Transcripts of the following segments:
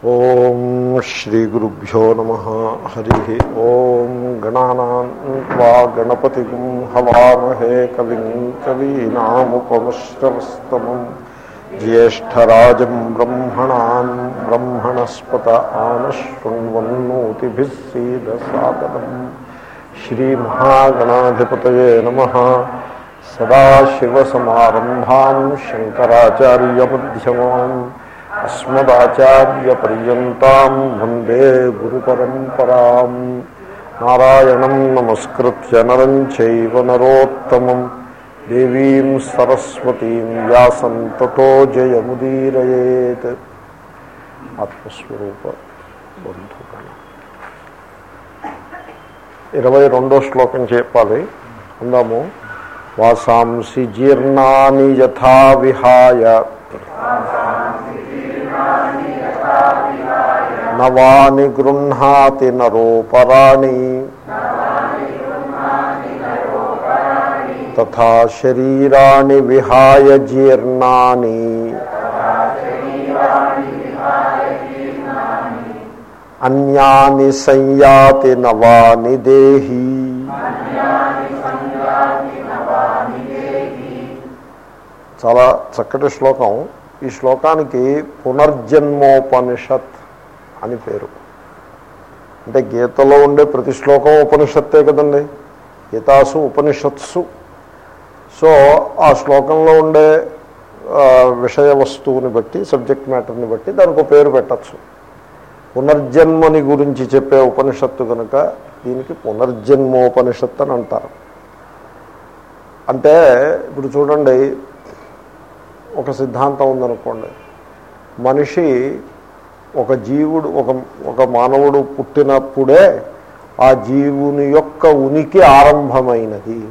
ॐ श्रीगुरुभ्यो नमः। हरिः ॐ गणानान् त्वा गणपतिं हवामहे कविं कवीनामुपमश्रवस्तमं ज्येष्ठराजं ब्रह्मणान् ब्रह्मणस्पत आनशृण्वन्नोतिभिः सीदसादनम् श्रीमहागणाधिपतये नमः। सदाशिवसमारम्भान् शङ्कराचार्यमध्यमान् అస్మదాచార్యపర్యంతం వందే గురుపరంపరాం. నారాయణం నమస్కృత్య నరం చైవ నరోత్తమం. దేవీం సరస్వతీం వ్యాసం తతో జయముదీరయేత్. ఆత్మస్వరూప బంధుగణ. ఇరవై రెండో శ్లోకం చెప్పాలి. అందాము. వాసాంసి జీర్ణాని యథా విహాయ నవాని గృహ్ణాతి నరోపరాణి తథా శరీరాణి విహాయ జీర్ణాని అన్యాని సంయాతి నవాని దేహి చాలా చక్కటి శ్లోకం. ఈ శ్లోకానికి పునర్జన్మోపనిషత్ అని పేరు. అంటే గీతలో ఉండే ప్రతి శ్లోకం ఉపనిషత్తే కదండి. గీతాసు ఉపనిషత్సు. సో ఆ శ్లోకంలో ఉండే విషయ వస్తువుని బట్టి సబ్జెక్ట్ మ్యాటర్ని బట్టి దానికి ఒక పేరు పెట్టచ్చు. పునర్జన్మని గురించి చెప్పే ఉపనిషత్తు కనుక దీనికి పునర్జన్మోపనిషత్తు అని అంటారు. అంటే ఇప్పుడు చూడండి ఒక సిద్ధాంతం ఉందనుకోండి. మనిషి ఒక జీవుడు ఒక ఒక మానవుడు పుట్టినప్పుడే ఆ జీవుని యొక్క ఉనికి ఆరంభమైనది.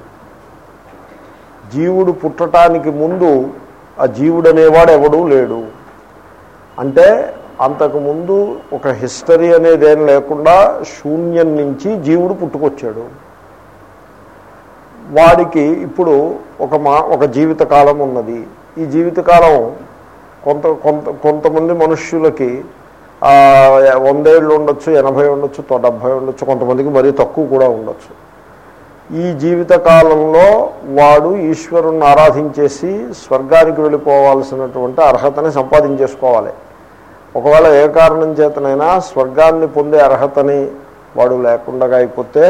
జీవుడు పుట్టడానికి ముందు ఆ జీవుడనేవాడు ఎవడూ లేడు. అంటే అంతకుముందు ఒక హిస్టరీ అనేది ఏం లేకుండా శూన్యం నుంచి జీవుడు పుట్టుకొచ్చాడు. వాడికి ఇప్పుడు ఒక మా ఒక జీవితకాలం ఉన్నది. ఈ జీవితకాలం కొంత కొంత కొంతమంది మనుష్యులకి వందేళ్ళు ఉండొచ్చు ఎనభై ఉండొచ్చు డెబ్భై ఉండొచ్చు కొంతమందికి మరీ తక్కువ కూడా ఉండొచ్చు. ఈ జీవితకాలంలో వాడు ఈశ్వరుణ్ణి ఆరాధించేసి స్వర్గానికి వెళ్ళిపోవాల్సినటువంటి అర్హతని సంపాదించేసుకోవాలి. ఒకవేళ ఏ కారణం చేతనైనా స్వర్గాన్ని పొందే అర్హతని వాడు లేకుండా అయిపోతే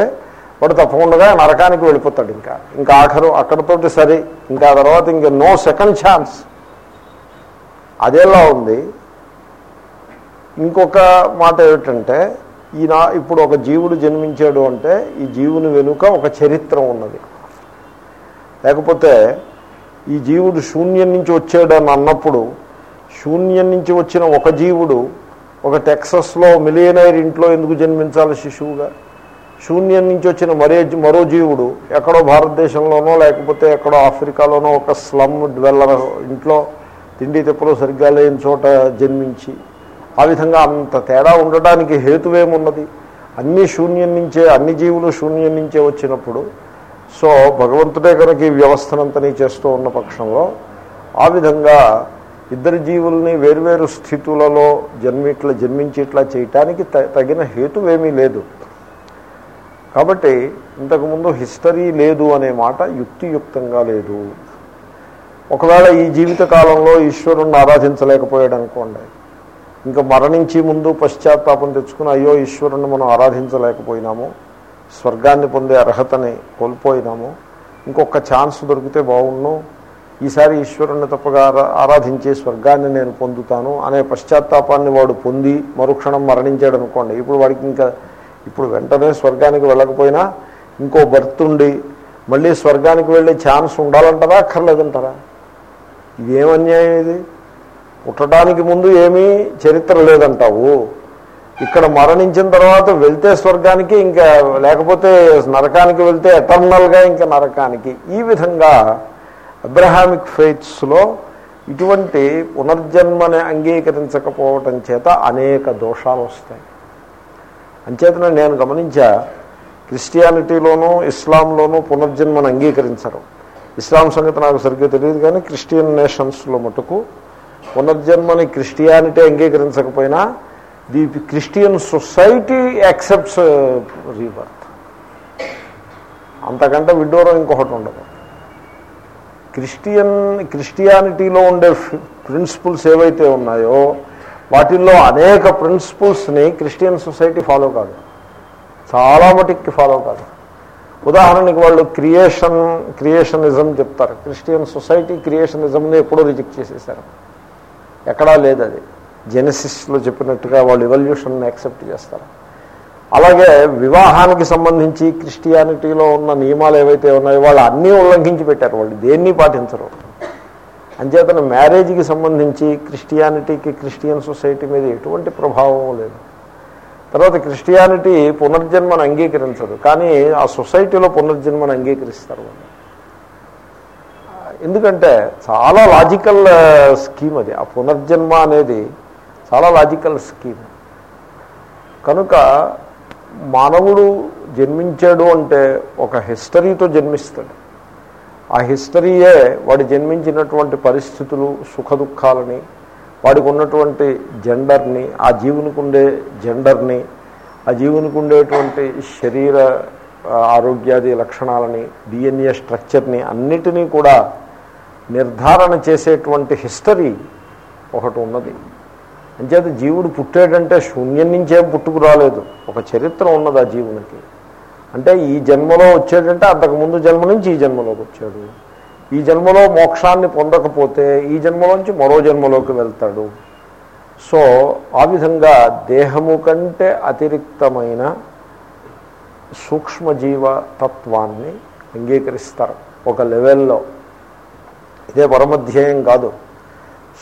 వాడు తప్పకుండా నరకానికి వెళ్ళిపోతాడు ఇంకా. ఇంకా ఆఖరు అక్కడతోటి సరి. ఇంకా తర్వాత ఇంకా నో సెకండ్ ఛాన్స్ అదేలా ఉంది. ఇంకొక మాట ఏమిటంటే ఈయన ఇప్పుడు ఒక జీవుడు జన్మించాడు అంటే ఈ జీవుని వెనుక ఒక చరిత్ర ఉన్నది. లేకపోతే ఈ జీవుడు శూన్యం నుంచి వచ్చాడు అని అన్నప్పుడు శూన్యం నుంచి వచ్చిన ఒక జీవుడు ఒక టెక్సస్లో మిలియనైర్ ఇంట్లో ఎందుకు జన్మించాలి శిశువుగా? శూన్యం నుంచి వచ్చిన మరే మరో జీవుడు ఎక్కడో భారతదేశంలోనో లేకపోతే ఎక్కడో ఆఫ్రికాలోనో ఒక స్లమ్ డ్వెల్లర్ ఇంట్లో తిండి తిప్పలు సరిగ్గా లేని చోట జన్మించి ఆ విధంగా అంత తేడా ఉండడానికి హేతువేమున్నది? అన్ని శూన్యం నుంచే అన్ని జీవులు శూన్యం నుంచే వచ్చినప్పుడు సో భగవంతుడే కనుక ఈ వ్యవస్థనంతని చేస్తూ ఉన్న పక్షంలో ఆ విధంగా ఇద్దరు జీవుల్ని వేర్వేరు స్థితులలో జన్మిట్లా జన్మించి ఇట్లా చేయటానికి త- తగిన హేతువేమీ లేదు. కాబట్టి ఇంతకుముందు హిస్టరీ లేదు అనే మాట యుక్తియుక్తంగా లేదు. ఒకవేళ ఈ జీవిత కాలంలో ఈశ్వరుణ్ణి ఆరాధించలేకపోయాడు అనుకోండి ఇంకా మరణించి ముందు పశ్చాత్తాపం తెచ్చుకుని అయ్యో ఈశ్వరుణ్ణి మనం ఆరాధించలేకపోయినాము స్వర్గాన్ని పొందే అర్హతని కోల్పోయినాము ఇంకొక ఛాన్స్ దొరికితే బాగుండు ఈసారి ఈశ్వరుణ్ణి తప్పగా ఆరాధించే స్వర్గాన్ని నేను పొందుతాను అనే పశ్చాత్తాపాన్ని వాడు పొంది మరుక్షణం మరణించాడు అనుకోండి ఇప్పుడు వాడికి ఇంకా ఇప్పుడు వెంటనే స్వర్గానికి వెళ్ళకపోయినా ఇంకో బర్త్ ఉండి మళ్ళీ స్వర్గానికి వెళ్ళే ఛాన్స్ ఉండాలంటారా అక్కర్లేదంటారా? ఇదేం అన్యాయం ఇది? పుట్టడానికి ముందు ఏమీ చరిత్ర లేదంటావు. ఇక్కడ మరణించిన తర్వాత వెళ్తే స్వర్గానికి ఇంకా లేకపోతే నరకానికి వెళ్తే ఎటర్నల్గా ఇంకా నరకానికి. ఈ విధంగా అబ్రహామిక్ ఫెయిత్స్లో ఇటువంటి పునర్జన్మని అంగీకరించకపోవటం చేత అనేక దోషాలు వస్తాయి. అంచేతన నేను గమనించా క్రిస్టియానిటీలోనూ ఇస్లాంలోనూ పునర్జన్మను అంగీకరించరు. ఇస్లాం సంగతి నాకు సరిగ్గా తెలియదు కానీ క్రిస్టియన్ నేషన్స్లో మటుకు పునర్జన్మని Christianity అంగీకరించకపోయినా the Christian society accepts uh, rebirth. అంతకంటే విడ్డూరం ఇంకొకటి ఉండదు. క్రిస్టియన్ క్రిస్టియానిటీలో ఉండే ప్రిన్సిపుల్స్ ఏవైతే ఉన్నాయో వాటిల్లో అనేక ప్రిన్సిపుల్స్ని క్రిస్టియన్ సొసైటీ ఫాలో కాదు. చాలా మటుక్కి ఫాలో కాదు. ఉదాహరణకి వాళ్ళు క్రియేషన్ క్రియేషనిజం చెప్తారు. క్రిస్టియన్ సొసైటీ క్రియేషనిజంని ఎప్పుడో రిజెక్ట్ చేసేసారు ఎక్కడా లేదు అది. జెనసిస్లో చెప్పినట్టుగా వాళ్ళు ఎవల్యూషన్ని యాక్సెప్ట్ చేస్తారు. అలాగే వివాహానికి సంబంధించి క్రిస్టియానిటీలో ఉన్న నియమాలు ఏవైతే ఉన్నాయో వాళ్ళు అన్నీ ఉల్లంఘించి పెట్టారు. వాళ్ళు దేన్ని పాటించరు? అంచేతన మ్యారేజ్కి సంబంధించి క్రిస్టియానిటీకి క్రిస్టియన్ సొసైటీ మీద ఎటువంటి ప్రభావం లేదు. తర్వాత క్రిస్టియానిటీ పునర్జన్మను అంగీకరించదు. కానీ ఆ సొసైటీలో పునర్జన్మను అంగీకరిస్తారు వాళ్ళు. ఎందుకంటే చాలా లాజికల్ స్కీమ్ అది. ఆ పునర్జన్మ అనేది చాలా లాజికల్ స్కీమ్. కనుక మానవుడు జన్మించాడు అంటే ఒక హిస్టరీతో జన్మిస్తాడు. ఆ హిస్టరీయే వాడు జన్మించినటువంటి పరిస్థితులు సుఖ దుఃఖాలని వాడికి ఉన్నటువంటి జెండర్ని ఆ జీవునికి ఉండే జెండర్ని ఆ జీవునికి ఉండేటువంటి శరీర ఆరోగ్యాది లక్షణాలని డిఎన్ఏ స్ట్రక్చర్ని అన్నిటినీ కూడా నిర్ధారణ చేసేటువంటి హిస్టరీ ఒకటి ఉన్నది. అంచేత జీవుడు పుట్టాడంటే శూన్యం నుంచేం పుట్టుకు రాలేదు ఒక చరిత్ర ఉన్నది ఆ జీవునికి. అంటే ఈ జన్మలో వచ్చాడంటే అంతకుముందు జన్మ నుంచి ఈ జన్మలోకి వచ్చాడు. ఈ జన్మలో మోక్షాన్ని పొందకపోతే ఈ జన్మలోంచి మరో జన్మలోకి వెళ్తాడు. సో ఆ విధంగా దేహము కంటే అతిరిక్తమైన సూక్ష్మజీవ తత్వాన్ని అంగీకరిస్తారు. ఒక లెవెల్లో. ఇదే పరమధ్యేయం కాదు.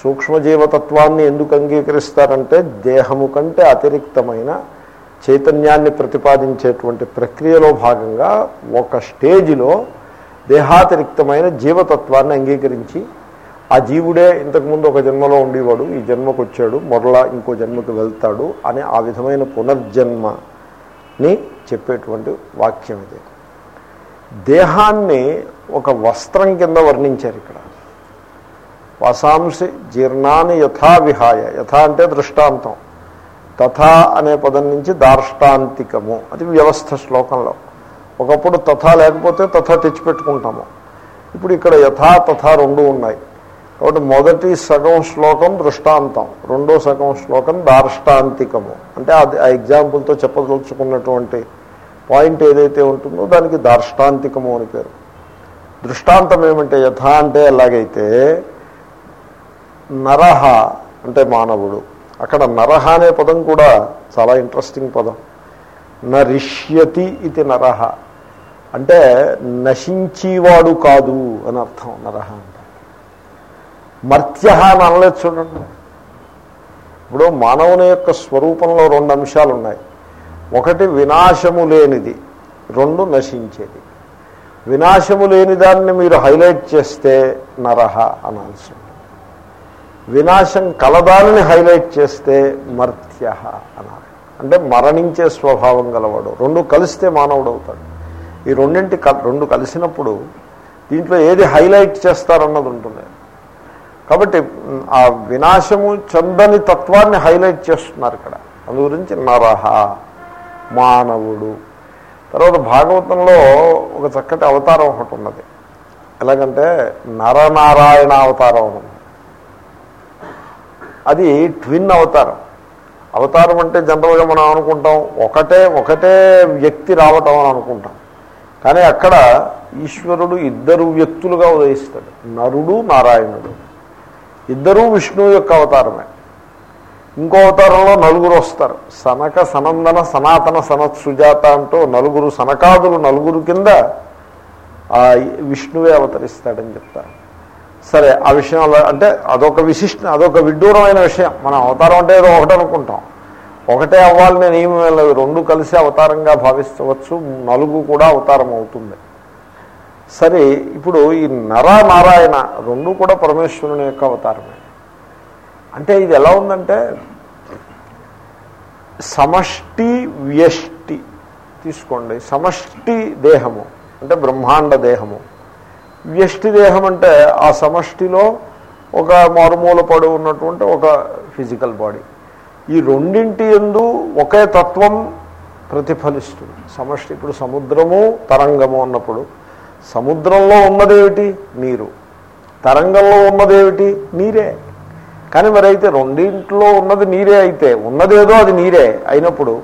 సూక్ష్మజీవతత్వాన్ని ఎందుకు అంగీకరిస్తారంటే దేహము కంటే అతిరిక్తమైన చైతన్యాన్ని ప్రతిపాదించేటువంటి ప్రక్రియలో భాగంగా ఒక స్టేజిలో దేహాతిరిక్తమైన జీవతత్వాన్ని అంగీకరించి ఆ జీవుడే ఇంతకుముందు ఒక జన్మలో ఉండేవాడు ఈ జన్మకు వచ్చాడు మరలా ఇంకో జన్మకు వెళ్తాడు అనే ఆ విధమైన పునర్జన్మని చెప్పేటువంటి వాక్యం ఇది. దేహాన్ని ఒక వస్త్రం కింద వర్ణించారు ఇక్కడ. వసాంసి జీర్ణాన్ని యథా విహాయ యథా అంటే దృష్టాంతం. తథా అనే పదం నుంచి దార్ష్టాంతికము. అది వ్యవస్థ శ్లోకంలో. ఒకప్పుడు తథా లేకపోతే తథా తెచ్చిపెట్టుకుంటాము. ఇప్పుడు ఇక్కడ యథా తథా రెండు ఉన్నాయి. కాబట్టి మొదటి సగం శ్లోకం దృష్టాంతం రెండో సగం శ్లోకం దార్ష్టాంతికము. అంటే అది ఆ ఎగ్జాంపుల్తో చెప్పదలుచుకున్నటువంటి పాయింట్ ఏదైతే ఉంటుందో దానికి దార్ష్టాంతికము అని పేరు. దృష్టాంతం ఏమంటే యథా అంటే ఎలాగైతే నరహ అంటే మానవుడు. అక్కడ నరహ అనే పదం కూడా చాలా ఇంట్రెస్టింగ్ పదం. నరిష్యతి ఇది నరహ. అంటే నశించేవాడు కాదు అని అర్థం నరహ అంటే. మర్త్య అని అనలేదు చూడండి. ఇప్పుడు మానవుని యొక్క స్వరూపంలో రెండు అంశాలు ఉన్నాయి. ఒకటి వినాశము లేనిది రెండు నశించేది. వినాశము లేని దాన్ని మీరు హైలైట్ చేస్తే నరహ అనాల్సింది వినాశం కలదానని హైలైట్ చేస్తే మర్త్య అన్నారు. అంటే మరణించే స్వభావం గలవాడు. రెండు కలిస్తే మానవుడు అవుతాడు. ఈ రెండింటి క- రెండు కలిసినప్పుడు దీంట్లో ఏది హైలైట్ చేస్తారన్నది ఉంటుంది. కాబట్టి ఆ వినాశము చందని తత్వాన్ని హైలైట్ చేస్తున్నారు ఇక్కడ. అందు గురించి నరహ మానవుడు. తర్వాత భాగవతంలో ఒక చక్కటి అవతారం ఒకటి ఉన్నది. ఎలాగంటే నరనారాయణ అవతారం అని ఉంది అది ట్విన్ అవతారం. అవతారం అంటే జనరల్గా మనం అనుకుంటాం ఒకటే ఒకటే వ్యక్తి రావటం అని అనుకుంటాం. కానీ అక్కడ ఈశ్వరుడు ఇద్దరు వ్యక్తులుగా ఉదయిస్తాడు. నరుడు నారాయణుడు. ఇద్దరూ విష్ణువు యొక్క అవతారమే. ఇంకో అవతారంలో నలుగురు వస్తారు. సనక సనందన సనాతన సనత్ సుజాత అంటూ నలుగురు సనకాదులు నలుగురు కింద ఆ విష్ణువే అవతరిస్తాడని చెప్తారు. సరే ఆ విషయంలో అంటే అదొక విశిష్ట అదొక విడ్డూరమైన విషయం. మనం అవతారం అంటే ఏదో ఒకటి అనుకుంటాం. ఒకటే అవ్వాలి నేను ఏమి వెళ్ళదు. రెండు కలిసి అవతారంగా భావించవచ్చు. నలుగు కూడా అవతారం అవుతుంది. సరే ఇప్పుడు ఈ నర నారాయణ రెండు కూడా పరమేశ్వరుని యొక్క అవతారమే. అంటే ఇది ఎలా ఉందంటే సమష్టి వ్యష్టి తీసుకోండి. సమష్టి దేహము అంటే బ్రహ్మాండ దేహము. వ్యష్టి దేహం అంటే ఆ సమష్టిలో ఒక మారుమూల పడు ఉన్నటువంటి ఒక ఫిజికల్ బాడీ. ఈ రెండింటి ఎందు ఒకే తత్వం ప్రతిఫలిస్తుంది. సమష్టి ఇప్పుడు సముద్రము తరంగము అన్నప్పుడు. సముద్రంలో ఉన్నదేమిటి? నీరు. తరంగంలో ఉన్నదేమిటి? నీరే. కానీ మరి అయితే రెండింటిలో ఉన్నది నీరే అయితే ఉన్నదేదో అది నీరే అయినప్పుడు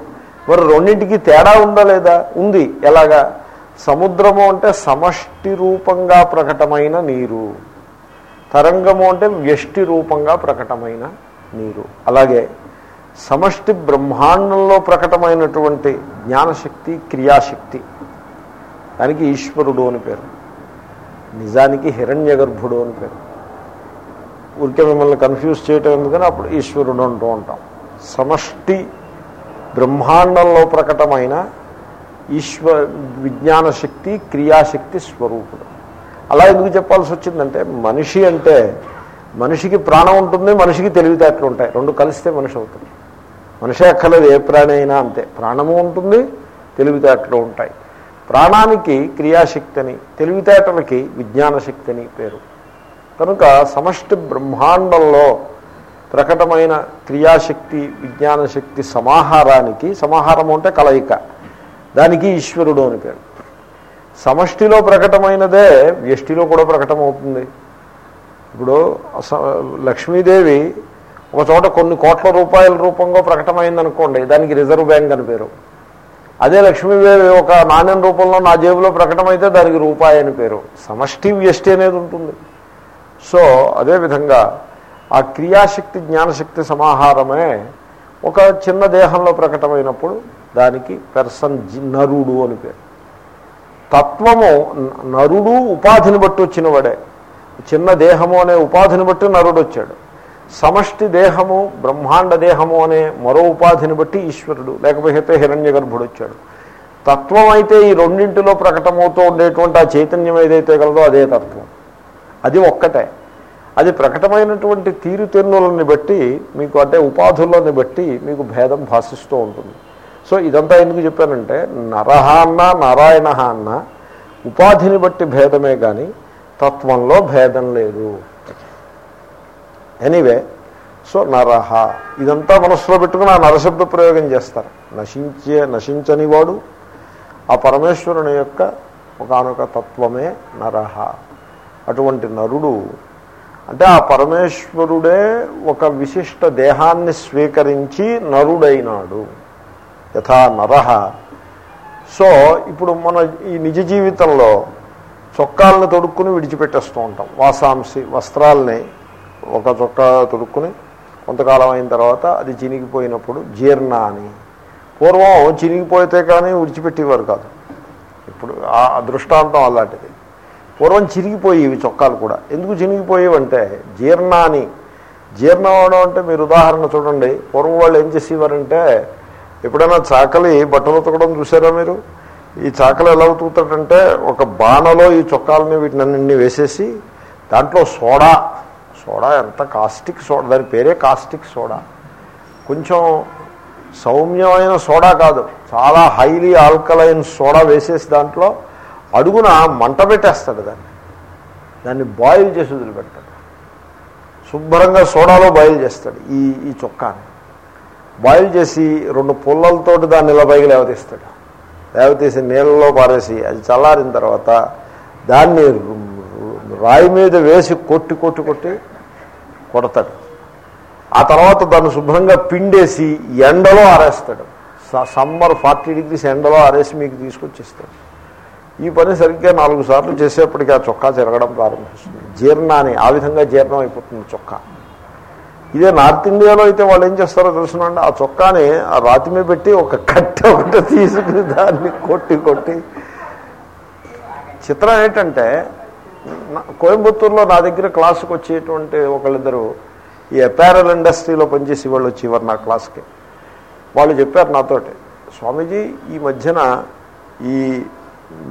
మరి రెండింటికి తేడా ఉందా లేదా? ఉంది. ఎలాగా? సముద్రము అంటే సమష్టి రూపంగా ప్రకటమైన నీరు. తరంగము అంటే వ్యష్టి రూపంగా ప్రకటమైన నీరు. అలాగే సమష్టి బ్రహ్మాండంలో ప్రకటమైనటువంటి జ్ఞానశక్తి క్రియాశక్తి. దానికి ఈశ్వరుడు అని పేరు. నిజానికి హిరణ్య గర్భుడు అని పేరు. ఊరికే మిమ్మల్ని కన్ఫ్యూజ్ చేయటం ఎందుకని అప్పుడు ఈశ్వరుడు అంటూ ఉంటాం. సమష్టి బ్రహ్మాండంలో ప్రకటమైన ఈశ్వ విజ్ఞాన శక్తి క్రియాశక్తి స్వరూపుడు. అలా ఎందుకు చెప్పాల్సి వచ్చిందంటే మనిషి అంటే మనిషికి ప్రాణం ఉంటుంది మనిషికి తెలివితేటలు ఉంటాయి. రెండు కలిస్తే మనిషి అవుతుంది. మనిషి అక్కర్లేదు ఏ ప్రాణి అయినా అంతే. ప్రాణము ఉంటుంది తెలివితేటలు ఉంటాయి. ప్రాణానికి క్రియాశక్తి అని తెలివితేటలకి విజ్ఞానశక్తి అని పేరు. కనుక సమష్టి బ్రహ్మాండంలో ప్రకటమైన క్రియాశక్తి విజ్ఞాన శక్తి సమాహారానికి సమాహారం అంటే కలయిక. దానికి ఈశ్వరుడు అని పేరు. సమష్టిలో ప్రకటమైనదే వ్యష్టిలో కూడా ప్రకటమవుతుంది. ఇప్పుడు స- లక్ష్మీదేవి ఒక చోట కొన్ని కోట్ల రూపాయల రూపంలో ప్రకటమైందనుకోండి దానికి రిజర్వ్ బ్యాంక్ అని పేరు. అదే లక్ష్మీదేవి ఒక నాణ్యం రూపంలో నా జేబులో ప్రకటమైతే దానికి రూపాయి అని పేరు. సమష్టి వ్యష్టి అనేది ఉంటుంది. సో అదేవిధంగా ఆ క్రియాశక్తి జ్ఞానశక్తి సమాహారమే ఒక చిన్న దేహంలో ప్రకటమైనప్పుడు దానికి పెర్సన్ జి- నరుడు అని పేరు. తత్వము నరుడు ఉపాధిని బట్టి వచ్చిన వాడే చిన్న దేహము అనే ఉపాధిని బట్టి నరుడు వచ్చాడు. సమష్టి దేహము బ్రహ్మాండ దేహము అనే మరో ఉపాధిని బట్టి ఈశ్వరుడు లేకపోతే హిరణ్య గర్భుడు వచ్చాడు. తత్వం అయితే ఈ రెండింటిలో ప్రకటమవుతూ ఉండేటువంటి ఆ చైతన్యం ఏదైతే కలదో అదే తత్వం. అది ఒక్కటే. అది ప్రకటమైనటువంటి తీరుతెన్నులని బట్టి మీకు అంటే ఉపాధుల్లోని బట్టి మీకు భేదం భాషిస్తూ ఉంటుంది. సో ఇదంతా ఎందుకు చెప్పానంటే నరహ అన్న నారాయణ అన్న ఉపాధిని బట్టి భేదమే కానీ తత్వంలో భేదం లేదు. ఎనీవే సో నరహ ఇదంతా మనసులో పెట్టుకుని ఆ నరశబ్ద ప్రయోగం చేస్తారు. నశించే నశించని వాడు ఆ పరమేశ్వరుని యొక్క ఒకనొక తత్వమే నరహ. అటువంటి నరుడు అంటే ఆ పరమేశ్వరుడే ఒక విశిష్ట దేహాన్ని స్వీకరించి నరుడైనాడు. యథా నరహ సో ఇప్పుడు మన ఈ నిజ జీవితంలో చొక్కాలను తొడుక్కుని విడిచిపెట్టేస్తూ ఉంటాం. వాసాంసి వస్త్రాలని ఒక చొక్కా తొడుక్కుని కొంతకాలం అయిన తర్వాత అది చినిగిపోయినప్పుడు జీర్ణ అని. పూర్వం చినిగిపోతే కానీ విడిచిపెట్టేవారు కాదు. ఇప్పుడు ఆ దృష్టాంతం అలాంటిది. పూర్వం చిరిగిపోయేవి చొక్కాలు కూడా. ఎందుకు చినిగిపోయేవంటే జీర్ణాని జీర్ణం అవడం అంటే మీరు ఉదాహరణ చూడండి. పూర్వం వాళ్ళు ఏం చేసేవారంటే ఎప్పుడైనా చాకలి బట్టలు ఉతకడం చూసారా మీరు? ఈ చాకలి ఎలా ఉతుకుతాడంటే ఒక బాణలో ఈ చొక్కాలని వీటినన్నీ వేసేసి దాంట్లో సోడా. సోడా ఎంత కాస్టిక్ సోడా? దాని పేరే కాస్టిక్ సోడా. కొంచెం సౌమ్యమైన సోడా కాదు. చాలా హైలీ ఆల్కలైన్ సోడా వేసేసి దాంట్లో అడుగున మంట పెట్టేస్తాడు దాన్ని. దాన్ని బాయిల్ చేసి వదిలిపెడతాడు. శుభ్రంగా సోడాలో బాయిల్ చేస్తాడు ఈ ఈ చొక్కాని. బాయిల్ చేసి రెండు పుల్లలతో దాన్ని ఇలా పైకి లేవతీస్తాడు. లేవతీసి నీళ్ళలో పారేసి అది చల్లారిన తర్వాత దాన్ని రాయి మీద వేసి కొట్టి కొట్టి కొట్టి కొడతాడు. ఆ తర్వాత దాన్ని శుభ్రంగా పిండేసి ఎండలో ఆరేస్తాడు. స- సమ్మర్ ఫార్టీ డిగ్రీస్ ఎండలో ఆరేసి మీకు తీసుకొచ్చిస్తాడు. ఈ పని సరిగ్గా నాలుగు సార్లు చేసేప్పటికీ ఆ చొక్కా తిరగడం ప్రారంభిస్తుంది. జీర్ణాన్ని ఆ విధంగా జీర్ణం అయిపోతుంది చొక్కా. ఇదే నార్త్ ఇండియాలో అయితే వాళ్ళు ఏం చేస్తారో తెలుసునండి. ఆ చొక్కాని ఆ రాతి మీద పెట్టి ఒక కట్టె ఒకటి తీసుకుని దాన్ని కొట్టి కొట్టి. చిత్రం ఏంటంటే నా- కోయంబత్తూరులో నా దగ్గర క్లాసుకు వచ్చేటువంటి ఒకళ్ళిద్దరు ఈ అపారల్ ఇండస్ట్రీలో పనిచేసి వాళ్ళు వచ్చేవారు నా క్లాస్కి. వాళ్ళు చెప్పారు నాతోటి స్వామీజీ ఈ మధ్యన ఈ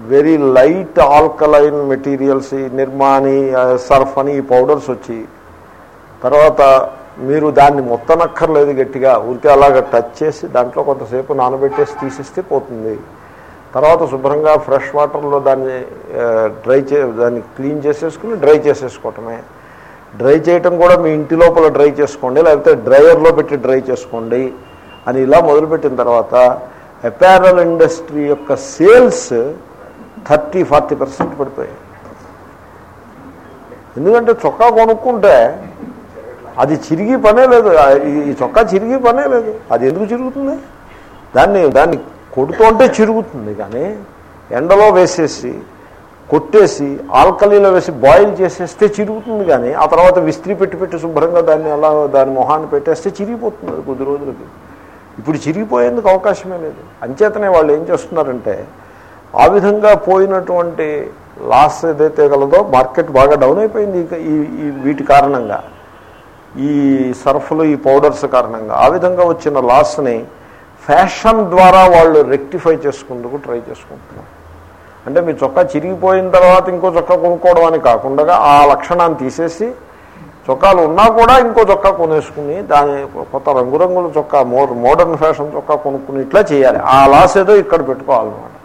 వెరీ లైట్ ఆల్కలైన్ మెటీరియల్స్ ఈ నిర్మాణి సర్ఫ్ అని ఈ పౌడర్స్ వచ్చి తర్వాత మీరు దాన్ని మొత్తనక్కర్లేదు గట్టిగా. ఊరికే అలాగ టచ్ చేసి దాంట్లో కొంతసేపు నానబెట్టేసి తీసేస్తే పోతుంది. తర్వాత శుభ్రంగా ఫ్రెష్ వాటర్లో దాన్ని డ్రై చే దాన్ని క్లీన్ చేసేసుకుని డ్రై చేసేసుకోవటమే. డ్రై చేయటం కూడా మీ ఇంటి లోపల డ్రై చేసుకోండి లేకపోతే డ్రైయర్లో పెట్టి డ్రై చేసుకోండి అని ఇలా మొదలుపెట్టిన తర్వాత అపారల్ ఇండస్ట్రీ యొక్క సేల్స్ థర్టీ ఫార్టీ పర్సెంట్ పడిపోయాయి. ఎందుకంటే చొక్కా కొనుక్కుంటే అది చిరిగి పనే లేదు. ఈ- చొక్కా చిరిగి పనే లేదు. అది ఎందుకు చిరుగుతుంది? దాన్ని దాన్ని కొడుతుంటే చిరుగుతుంది కానీ ఎండలో వేసేసి కొట్టేసి ఆల్కలీలో వేసి బాయిల్ చేసేస్తే చిరుగుతుంది కానీ ఆ తర్వాత విస్త్రీ పెట్టి పెట్టి శుభ్రంగా దాన్ని అలా దాని మొహాన్ని పెట్టేస్తే చిరిగిపోతుంది అది కొద్ది రోజులకి. ఇప్పుడు చిరిగిపోయేందుకు అవకాశమే లేదు. అంచేతనే వాళ్ళు ఏం చేస్తున్నారంటే ఆ విధంగా పోయినటువంటి లాస్ ఏదైతే గలదో మార్కెట్ బాగా డౌన్ అయిపోయింది. ఈ వీటి కారణంగా ఈ సర్ఫ్లు ఈ పౌడర్స్ కారణంగా. ఆ విధంగా వచ్చిన లాస్ని ఫ్యాషన్ ద్వారా వాళ్ళు రెక్టిఫై చేసుకుందుకు ట్రై చేసుకుంటున్నారు. అంటే మీ చొక్కా చిరిగిపోయిన తర్వాత ఇంకో చొక్కా కొనుక్కోవడం అని కాకుండా ఆ లక్షణాన్ని తీసేసి చొక్కాలు ఉన్నా కూడా ఇంకో చొక్కా కొనేసుకుని దాని కొత్త రంగురంగుల చొక్కా మోర్ మోడర్న్ ఫ్యాషన్ చొక్కా కొనుక్కుని ఇట్లా చేయాలి. ఆ లాస్ ఏదో ఇక్కడ పెట్టుకోవాలన్నమాట.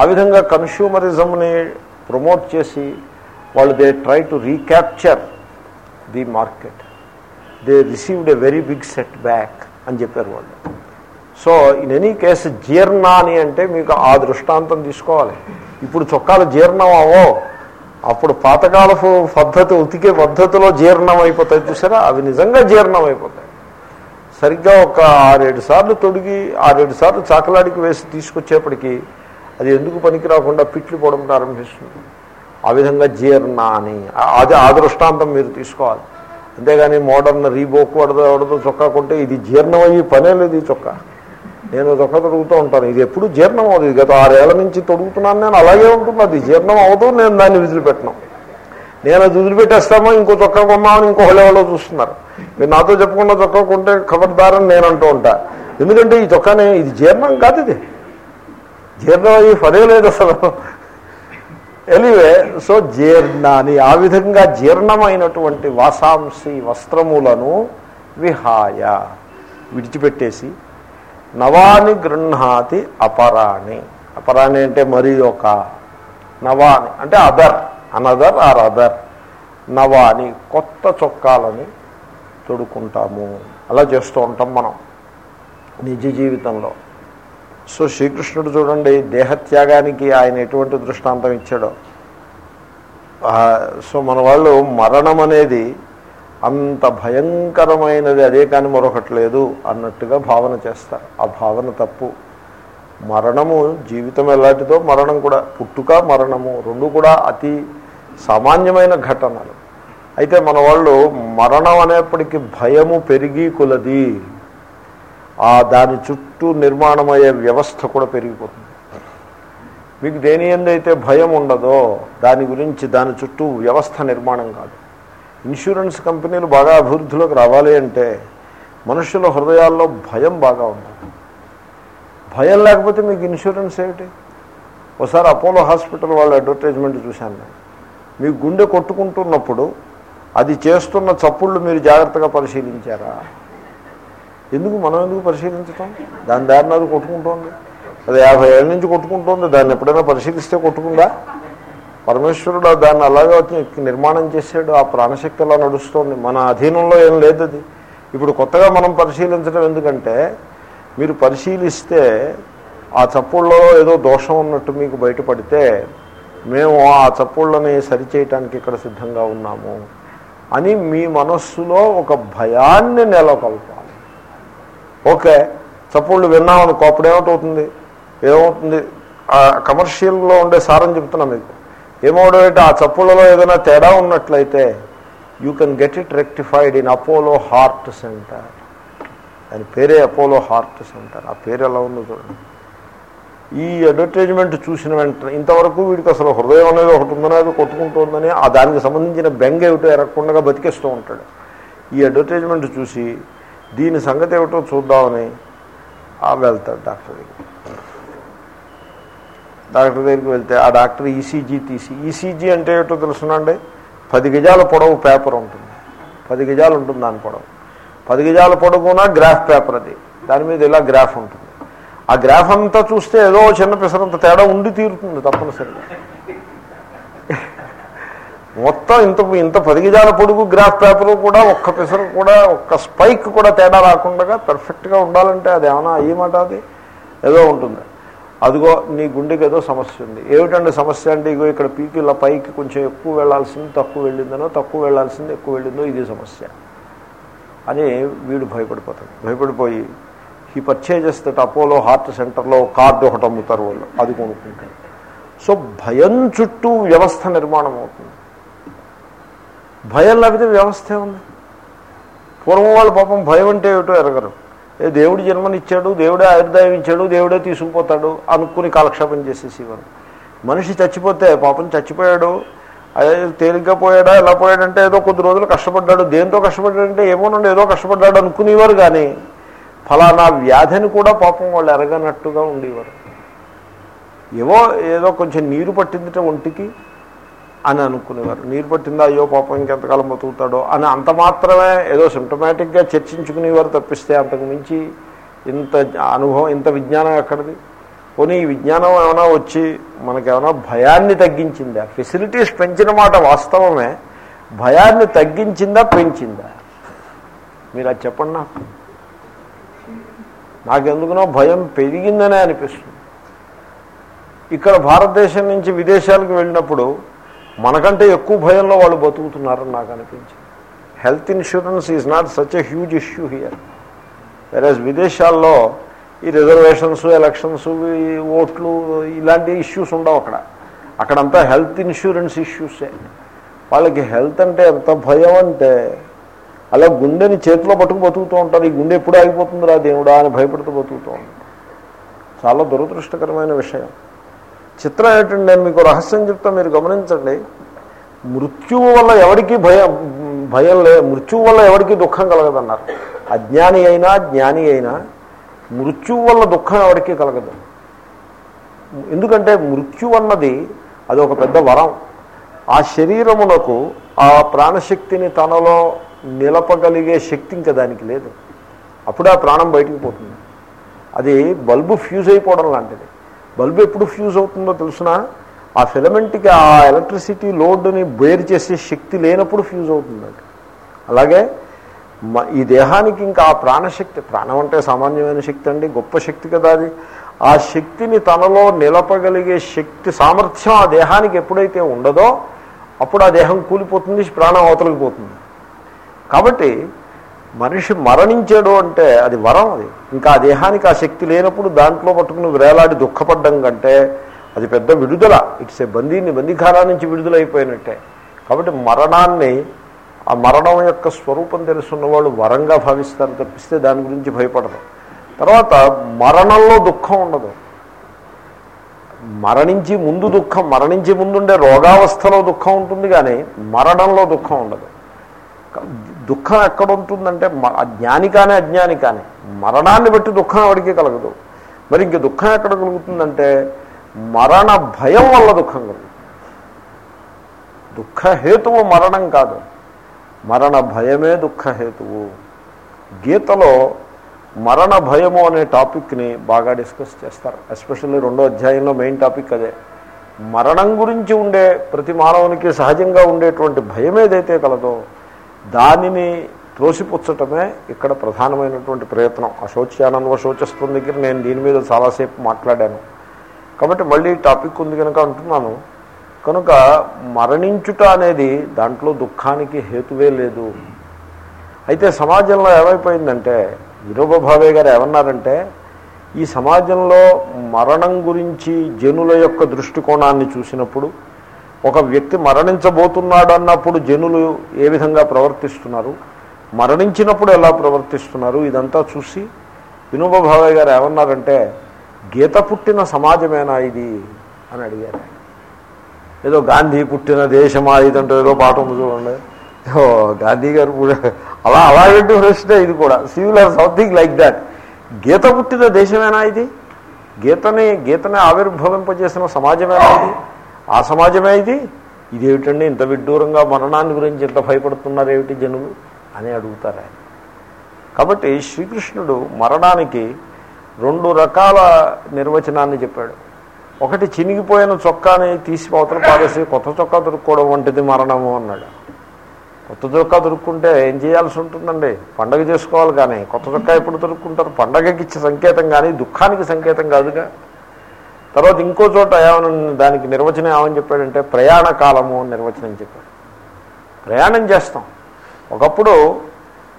ఆ విధంగా కన్స్యూమరిజంని ప్రమోట్ చేసి వాళ్ళు they try to recapture the market. They received a very big set back అని చెప్పారు వాళ్ళు. సో ఇన్ ఎనీ కేసు జీర్ణాని అంటే మీకు ఆ దృష్టాంతం తీసుకోవాలి. ఇప్పుడు చొక్కాలు జీర్ణం అవో అప్పుడు పాతకాలపు పద్ధతి ఉతికే పద్ధతిలో జీర్ణం అయిపోతాయి చూసారా? అవి నిజంగా జీర్ణం అయిపోతాయి సరిగ్గా ఒక ఆరేడు సార్లు తొడిగి ఆరేడు సార్లు చాకలాడికి వేసి తీసుకొచ్చేప్పటికీ అది ఎందుకు పనికి రాకుండా పిట్లు పోవడం ప్రారంభిస్తుంది? ఆ విధంగా జీర్ణ అని అది ఆ దృష్టాంతం మీరు తీసుకోవాలి. అంతేగాని మోడర్న్ రీబోక్ వడదో వడదో చొక్కా కొంటే ఇది జీర్ణం అయ్యి పనే లేదు ఈ చొక్కా. నేను చొక్కా తొడుగుతూ ఉంటాను. ఇది ఎప్పుడు జీర్ణం అవుతుంది గత ఆరేళ్ళ నుంచి తొడుగుతున్నాను నేను. అలాగే ఉంటుంది. అది జీర్ణం అవ్వదు. నేను దాన్ని విదిలిపెట్టను. నేను అది వదిలిపెట్టేస్తామో ఇంకో చొక్కా కొన్నామని ఇంకో ఎవరో చూస్తున్నారు. మీరు నాతో చెప్పకుండా చొక్కా కొంటే ఖబర్దారని నేను అంటూ ఉంటా. ఎందుకంటే ఈ చొక్కానే ఇది జీర్ణం కాదు ఇది. జీర్ణం అయ్యి పదే లేదు అసలు. ఎనివే సో జీర్ణాన్ని ఆ విధంగా జీర్ణమైనటువంటి వాసాంసి వస్త్రములను విహాయ విడిచిపెట్టేసి నవాని గృహాతి అపరాణి. అపరాణి అంటే మరి ఒక నవాని అంటే అదర్ అనదర్ ఆర్ అదర్. నవాని కొత్త చొక్కాలని తొడుకుంటాము. అలా చేస్తూ ఉంటాం మనం నిజ జీవితంలో. సో శ్రీకృష్ణుడు చూడండి దేహత్యాగానికి ఆయన ఎటువంటి దృష్టాంతం ఇచ్చాడో. సో మన వాళ్ళు మరణం అనేది అంత భయంకరమైనది అదే కానీ మరొకటి లేదు అన్నట్టుగా భావన చేస్తారు. ఆ భావన తప్పు. మరణము జీవితం ఎలాంటిదో మరణం కూడా పుట్టుక మరణము రెండు కూడా అతి సామాన్యమైన ఘటనలు. అయితే మన వాళ్ళు మరణం అనేప్పటికీ భయము పెరిగి కులది. ఆ దాని చుట్టూ నిర్మాణమయ్యే వ్యవస్థ కూడా పెరిగిపోతుంది. మీకు దేని ఎందైతే భయం ఉండదో దాని గురించి దాని చుట్టూ వ్యవస్థ నిర్మాణం కాదు. ఇన్సూరెన్స్ కంపెనీలు బాగా అభివృద్ధిలోకి రావాలి అంటే మనుషుల హృదయాల్లో భయం బాగా ఉండాలి. భయం లేకపోతే మీకు ఇన్సూరెన్స్ ఏమిటి? ఒకసారి అపోలో హాస్పిటల్ వాళ్ళ అడ్వర్టైజ్మెంట్ చూశాను నేను. మీ గుండె కొట్టుకుంటున్నప్పుడు అది చేస్తున్న చప్పుళ్ళు మీరు జాగ్రత్తగా పరిశీలించారా? ఎందుకు మనం ఎందుకు పరిశీలించటం? దాని దారిని అది కొట్టుకుంటోంది. అది యాభై ఏళ్ళ నుంచి కొట్టుకుంటోంది. దాన్ని ఎప్పుడైనా పరిశీలిస్తే కొట్టుకుందా? పరమేశ్వరుడు దాన్ని అలాగే వచ్చి నిర్మాణం చేశాడు. ఆ ప్రాణశక్తి అలా నడుస్తోంది. మన అధీనంలో ఏం లేదు అది ఇప్పుడు కొత్తగా మనం పరిశీలించడం ఎందుకంటే మీరు పరిశీలిస్తే ఆ చప్పుళ్ళలో ఏదో దోషం ఉన్నట్టు మీకు బయటపడితే మేము ఆ చప్పుళ్ళని సరిచేయటానికి ఇక్కడ సిద్ధంగా ఉన్నాము అని మీ మనస్సులో ఒక భయాన్ని నెలకొల్పాలి. ఓకే చప్పుళ్ళు విన్నామనుకో అప్పుడు ఏమిటవుతుంది ఏమవుతుంది? ఆ కమర్షియల్లో ఉండే సారం చెప్తున్నా మీకు. ఏమవుతుందంటే ఆ చప్పుళ్ళలో ఏదైనా తేడా ఉన్నట్లయితే you can get it rectified in Apollo heart centre దాని పేరే అపోలో హార్ట్ సెంటర్ ఆ పేరు ఎలా ఉందో చూడండి. ఈ అడ్వర్టైజ్మెంట్ చూసిన వెంటనే ఇంతవరకు వీడికి అసలు హృదయం అనేది ఒకటి ఉందనేది కొట్టుకుంటుందని ఆ దానికి సంబంధించిన బెంగ ఏమిటో ఎరగకుండా బతికేస్తూ ఉంటాడు. ఈ అడ్వర్టైజ్మెంట్ చూసి దీని సంగతి ఏమిటో చూద్దామని ఆ వెళ్తాడు డాక్టర్ దగ్గరికి. డాక్టర్ దగ్గరికి వెళ్తే ఆ డాక్టర్ ఈసీజీ తీసి ఈసీజీ అంటే ఏమిటో తెలుసునండి? పది గజాల పొడవు పేపర్ ఉంటుంది. పది గజాలు ఉంటుంది దాని పొడవు. పది గజాల పొడవునా గ్రాఫ్ పేపర్ అది. దాని మీద ఇలా గ్రాఫ్ ఉంటుంది. ఆ గ్రాఫ్ అంతా చూస్తే ఏదో చిన్న పిసరంత తేడా ఉండి తీరుతుంది తప్పనిసరిగా. మొత్తం ఇంత ఇంత పదిగిజాల పొడుగు గ్రాఫ్ పేపర్ కూడా ఒక్క పిసరు కూడా ఒక్క స్పైక్ కూడా తేడా రాకుండా పెర్ఫెక్ట్గా ఉండాలంటే అది ఏమైనా అయ్యమాట అది? ఏదో ఉంటుంది. అదిగో నీ గుండెకి ఏదో సమస్య ఉంది. ఏమిటండి సమస్య అంటే ఇగో ఇక్కడ పీకి ఇలా పైకి కొంచెం ఎక్కువ వెళ్ళాల్సింది తక్కువ వెళ్ళిందనో తక్కువ వెళ్ళాల్సింది ఎక్కువ వెళ్ళిందో ఇది సమస్య. అని వీడు భయపడిపోతాడు. భయపడిపోయి ఈ పర్చేజెస్ దట్ అపోలో హార్ట్ సెంటర్లో కార్డు ఒకటి అమ్ముతారు వాళ్ళు. అది కొనుక్కుంటారు సో భయం చుట్టూ వ్యవస్థ నిర్మాణం అవుతుంది. భయం లేకపోతే వ్యవస్థ ఉంది. పూర్వం వాళ్ళు పాపం భయం అంటే ఏమిటో ఎరగరు. ఏ దేవుడు జన్మనిచ్చాడు దేవుడే ఆయుర్దాయం ఇచ్చాడు దేవుడే తీసుకుపోతాడు అనుకుని కాలక్షేపం చేసేసేవారు. మనిషి చచ్చిపోతే పాపం చచ్చిపోయాడు అదే తేలిగ్గా పోయాడా ఎలా పోయాడంటే ఏదో కొద్ది రోజులు కష్టపడ్డాడు దేంతో కష్టపడ్డాడంటే ఏమోనండి ఏదో కష్టపడ్డాడు అనుకునేవారు కానీ ఫలానా వ్యాధిని కూడా పాపం వాళ్ళు ఎరగనట్టుగా ఉండేవారు. ఏవో ఏదో కొంచెం నీరు పట్టిందిట ఒంటికి అని అనుకునేవారు. నీరు పట్టిందా? అయ్యో పాపం ఇంకెంతకాలం బతుకుతాడో అని అంత మాత్రమే ఏదో సిమ్టమేటిక్గా చర్చించుకునేవారు తప్పిస్తే అంతకు మించి ఇంత అనుభవం ఇంత విజ్ఞానం ఎక్కడిది? పోనీ ఈ విజ్ఞానం ఏమైనా వచ్చి మనకేమైనా భయాన్ని తగ్గించిందా? ఫెసిలిటీస్ పెంచిన మాట వాస్తవమే భయాన్ని తగ్గించిందా పెంచిందా? మీరు అది చెప్పండి నాకు. నాకెందుకునో భయం పెరిగిందనే అనిపిస్తుంది. ఇక్కడ భారతదేశం నుంచి విదేశాలకు వెళ్ళినప్పుడు మనకంటే ఎక్కువ భయంలో వాళ్ళు బతుకుతున్నారని నాకు అనిపించింది. Health insurance is not such a huge issue here whereas విదేశాల్లో ఈ రిజర్వేషన్స్ ఎలక్షన్స్ ఈ ఓట్లు ఇలాంటి ఇష్యూస్ ఉండవు అక్కడ. అక్కడంతా హెల్త్ ఇన్సూరెన్స్ ఇష్యూసే వాళ్ళకి హెల్త్ అంటే ఎంత భయం అంటే అలా గుండెని చేతిలో పట్టుకు బతుకుతూ ఉంటారు. ఈ గుండె ఎప్పుడు ఆగిపోతుందిరా దేవుడా అని భయపడుతూ బతుకుతూ ఉంటారు. చాలా దురదృష్టకరమైన విషయం. చిత్రం ఏంటంటే నేను మీకు రహస్యం చెప్తా మీరు గమనించండి. మృత్యువు వల్ల ఎవరికి భయం భయం లే మృత్యువు వల్ల ఎవరికి దుఃఖం కలగదన్నారు. అజ్ఞాని అయినా జ్ఞాని అయినా మృత్యువు వల్ల దుఃఖం ఎవరికి కలగదు. ఎందుకంటే మృత్యు అన్నది అది ఒక పెద్ద వరం. ఆ శరీరమునకు ఆ ప్రాణశక్తిని తనలో నిలపగలిగే శక్తి ఇంకా దానికి లేదు. అప్పుడే ఆ ప్రాణం బయటికి పోతుంది. అది బల్బు ఫ్యూజ్ అయిపోవడం లాంటిది. బల్బు ఎప్పుడు ఫ్యూజ్ అవుతుందో తెలుసునా? ఆ ఫిలమెంట్కి ఆ ఎలక్ట్రిసిటీ లోడ్ని బేర్ చేసే శక్తి లేనప్పుడు ఫ్యూజ్ అవుతుందండి అలాగే ఈ దేహానికి ఇంకా ఆ ప్రాణశక్తి ప్రాణం అంటే సామాన్యమైన శక్తి అండి గొప్ప శక్తి కదా అది. ఆ శక్తిని తనలో నిలపగలిగే శక్తి సామర్థ్యం ఆ దేహానికి ఎప్పుడైతే ఉండదో అప్పుడు ఆ దేహం కూలిపోతుంది ప్రాణం అవతలకి పోతుంది. కాబట్టి మనిషి మరణించాడు అంటే అది వరం అది. ఇంకా ఆ దేహానికి ఆ శక్తి లేనప్పుడు దాంట్లో పట్టుకుని వేలాడి దుఃఖపడ్డం కంటే అది పెద్ద విడుదల. ఇట్స్ ఏ బందీని బందీఖానా నుంచి విడుదలైపోయినట్టే. కాబట్టి మరణాన్ని ఆ మరణం యొక్క స్వరూపం తెలుసున్న వాళ్ళు వరంగా భావిస్తారు తప్పిస్తే దాని గురించి భయపడరు. తర్వాత మరణంలో దుఃఖం ఉండదు. మరణించి ముందు దుఃఖం మరణించి ముందుండే రోగావస్థలో దుఃఖం ఉంటుంది కానీ మరణంలో దుఃఖం ఉండదు. దుఃఖం ఎక్కడ ఉంటుందంటే మ- అజ్ఞాని కానీ అజ్ఞాని కానీ మరణాన్ని బట్టి దుఃఖం ఎవరికి కలగదు. మరి ఇంక దుఃఖం ఎక్కడ కలుగుతుందంటే మరణ భయం వల్ల దుఃఖం కలుగుతుంది. దుఃఖహేతువు మరణం కాదు. మరణ భయమే దుఃఖహేతువు గీతలో మరణ భయము అనే టాపిక్ని బాగా డిస్కస్ చేస్తారు. ఎస్పెషల్లీ రెండో అధ్యాయంలో మెయిన్ టాపిక్ అదే. మరణం గురించి ఉండే ప్రతి మానవునికి సహజంగా ఉండేటువంటి భయం ఏదైతే కలదో దానిని త్రోసిపుచ్చటమే ఇక్కడ ప్రధానమైనటువంటి ప్రయత్నం. అశోచ్యానన్వ శోచస్వం దగ్గర నేను దీని మీద చాలాసేపు మాట్లాడాను. కాబట్టి మళ్ళీ టాపిక్ ఉంది కనుక అంటున్నాను. కనుక మరణించుట అనేది దాంట్లో దుఃఖానికి హేతువే లేదు. అయితే సమాజంలో ఏమైపోయిందంటే వినోబ భావే గారు ఏమన్నారంటే ఈ సమాజంలో మరణం గురించి జనుల యొక్క దృష్టికోణాన్ని చూసినప్పుడు ఒక వ్యక్తి మరణించబోతున్నాడు అన్నప్పుడు జనులు ఏ విధంగా ప్రవర్తిస్తున్నారు? మరణించినప్పుడు ఎలా ప్రవర్తిస్తున్నారు? ఇదంతా చూసి వినోబ గారు ఏమన్నారంటే గీత పుట్టిన సమాజమేనా ఇది? అని అడిగారు ఏదో గాంధీ పుట్టిన దేశమా ఇదంటే ఏదో పాఠం చూడండి. ఓ గాంధీ గారు కూడా- అలా అలాగంటే ప్రశ్న ఇది కూడా. Civil something like that Gita పుట్టిన దేశమేనా ఇది? గీతని గీతని ఆవిర్భవింపజేసిన సమాజమేనా ఇది? ఆ సమాజమే ఇది. ఇదేమిటండి? ఇంత విడ్డూరంగా మరణాన్ని గురించి ఇంత భయపడుతున్నారు ఏమిటి జనులు అని అడుగుతారు ఆయన. కాబట్టి శ్రీకృష్ణుడు మరణానికి రెండు రకాల నిర్వచనాన్ని చెప్పాడు. ఒకటి చినిగిపోయిన చొక్కాని తీసి అవతల పారేసి కొత్త చొక్కా దొరుక్కోవడం వంటిది మరణము అన్నాడు. కొత్త చొక్కా దొరుక్కుంటే ఏం చేయాల్సి ఉంటుందండి? పండగ చేసుకోవాలి కానీ. కొత్త చొక్కా ఎప్పుడు దొరుక్కుంటారు? పండగకి సంకేతం కానీ దుఃఖానికి సంకేతం కాదుగా. తర్వాత ఇంకో చోట ఏమని దానికి నిర్వచనం ఏమని చెప్పాడంటే ప్రయాణ కాలము అని నిర్వచనం చెప్పాడు. ప్రయాణం చేస్తాం. ఒకప్పుడు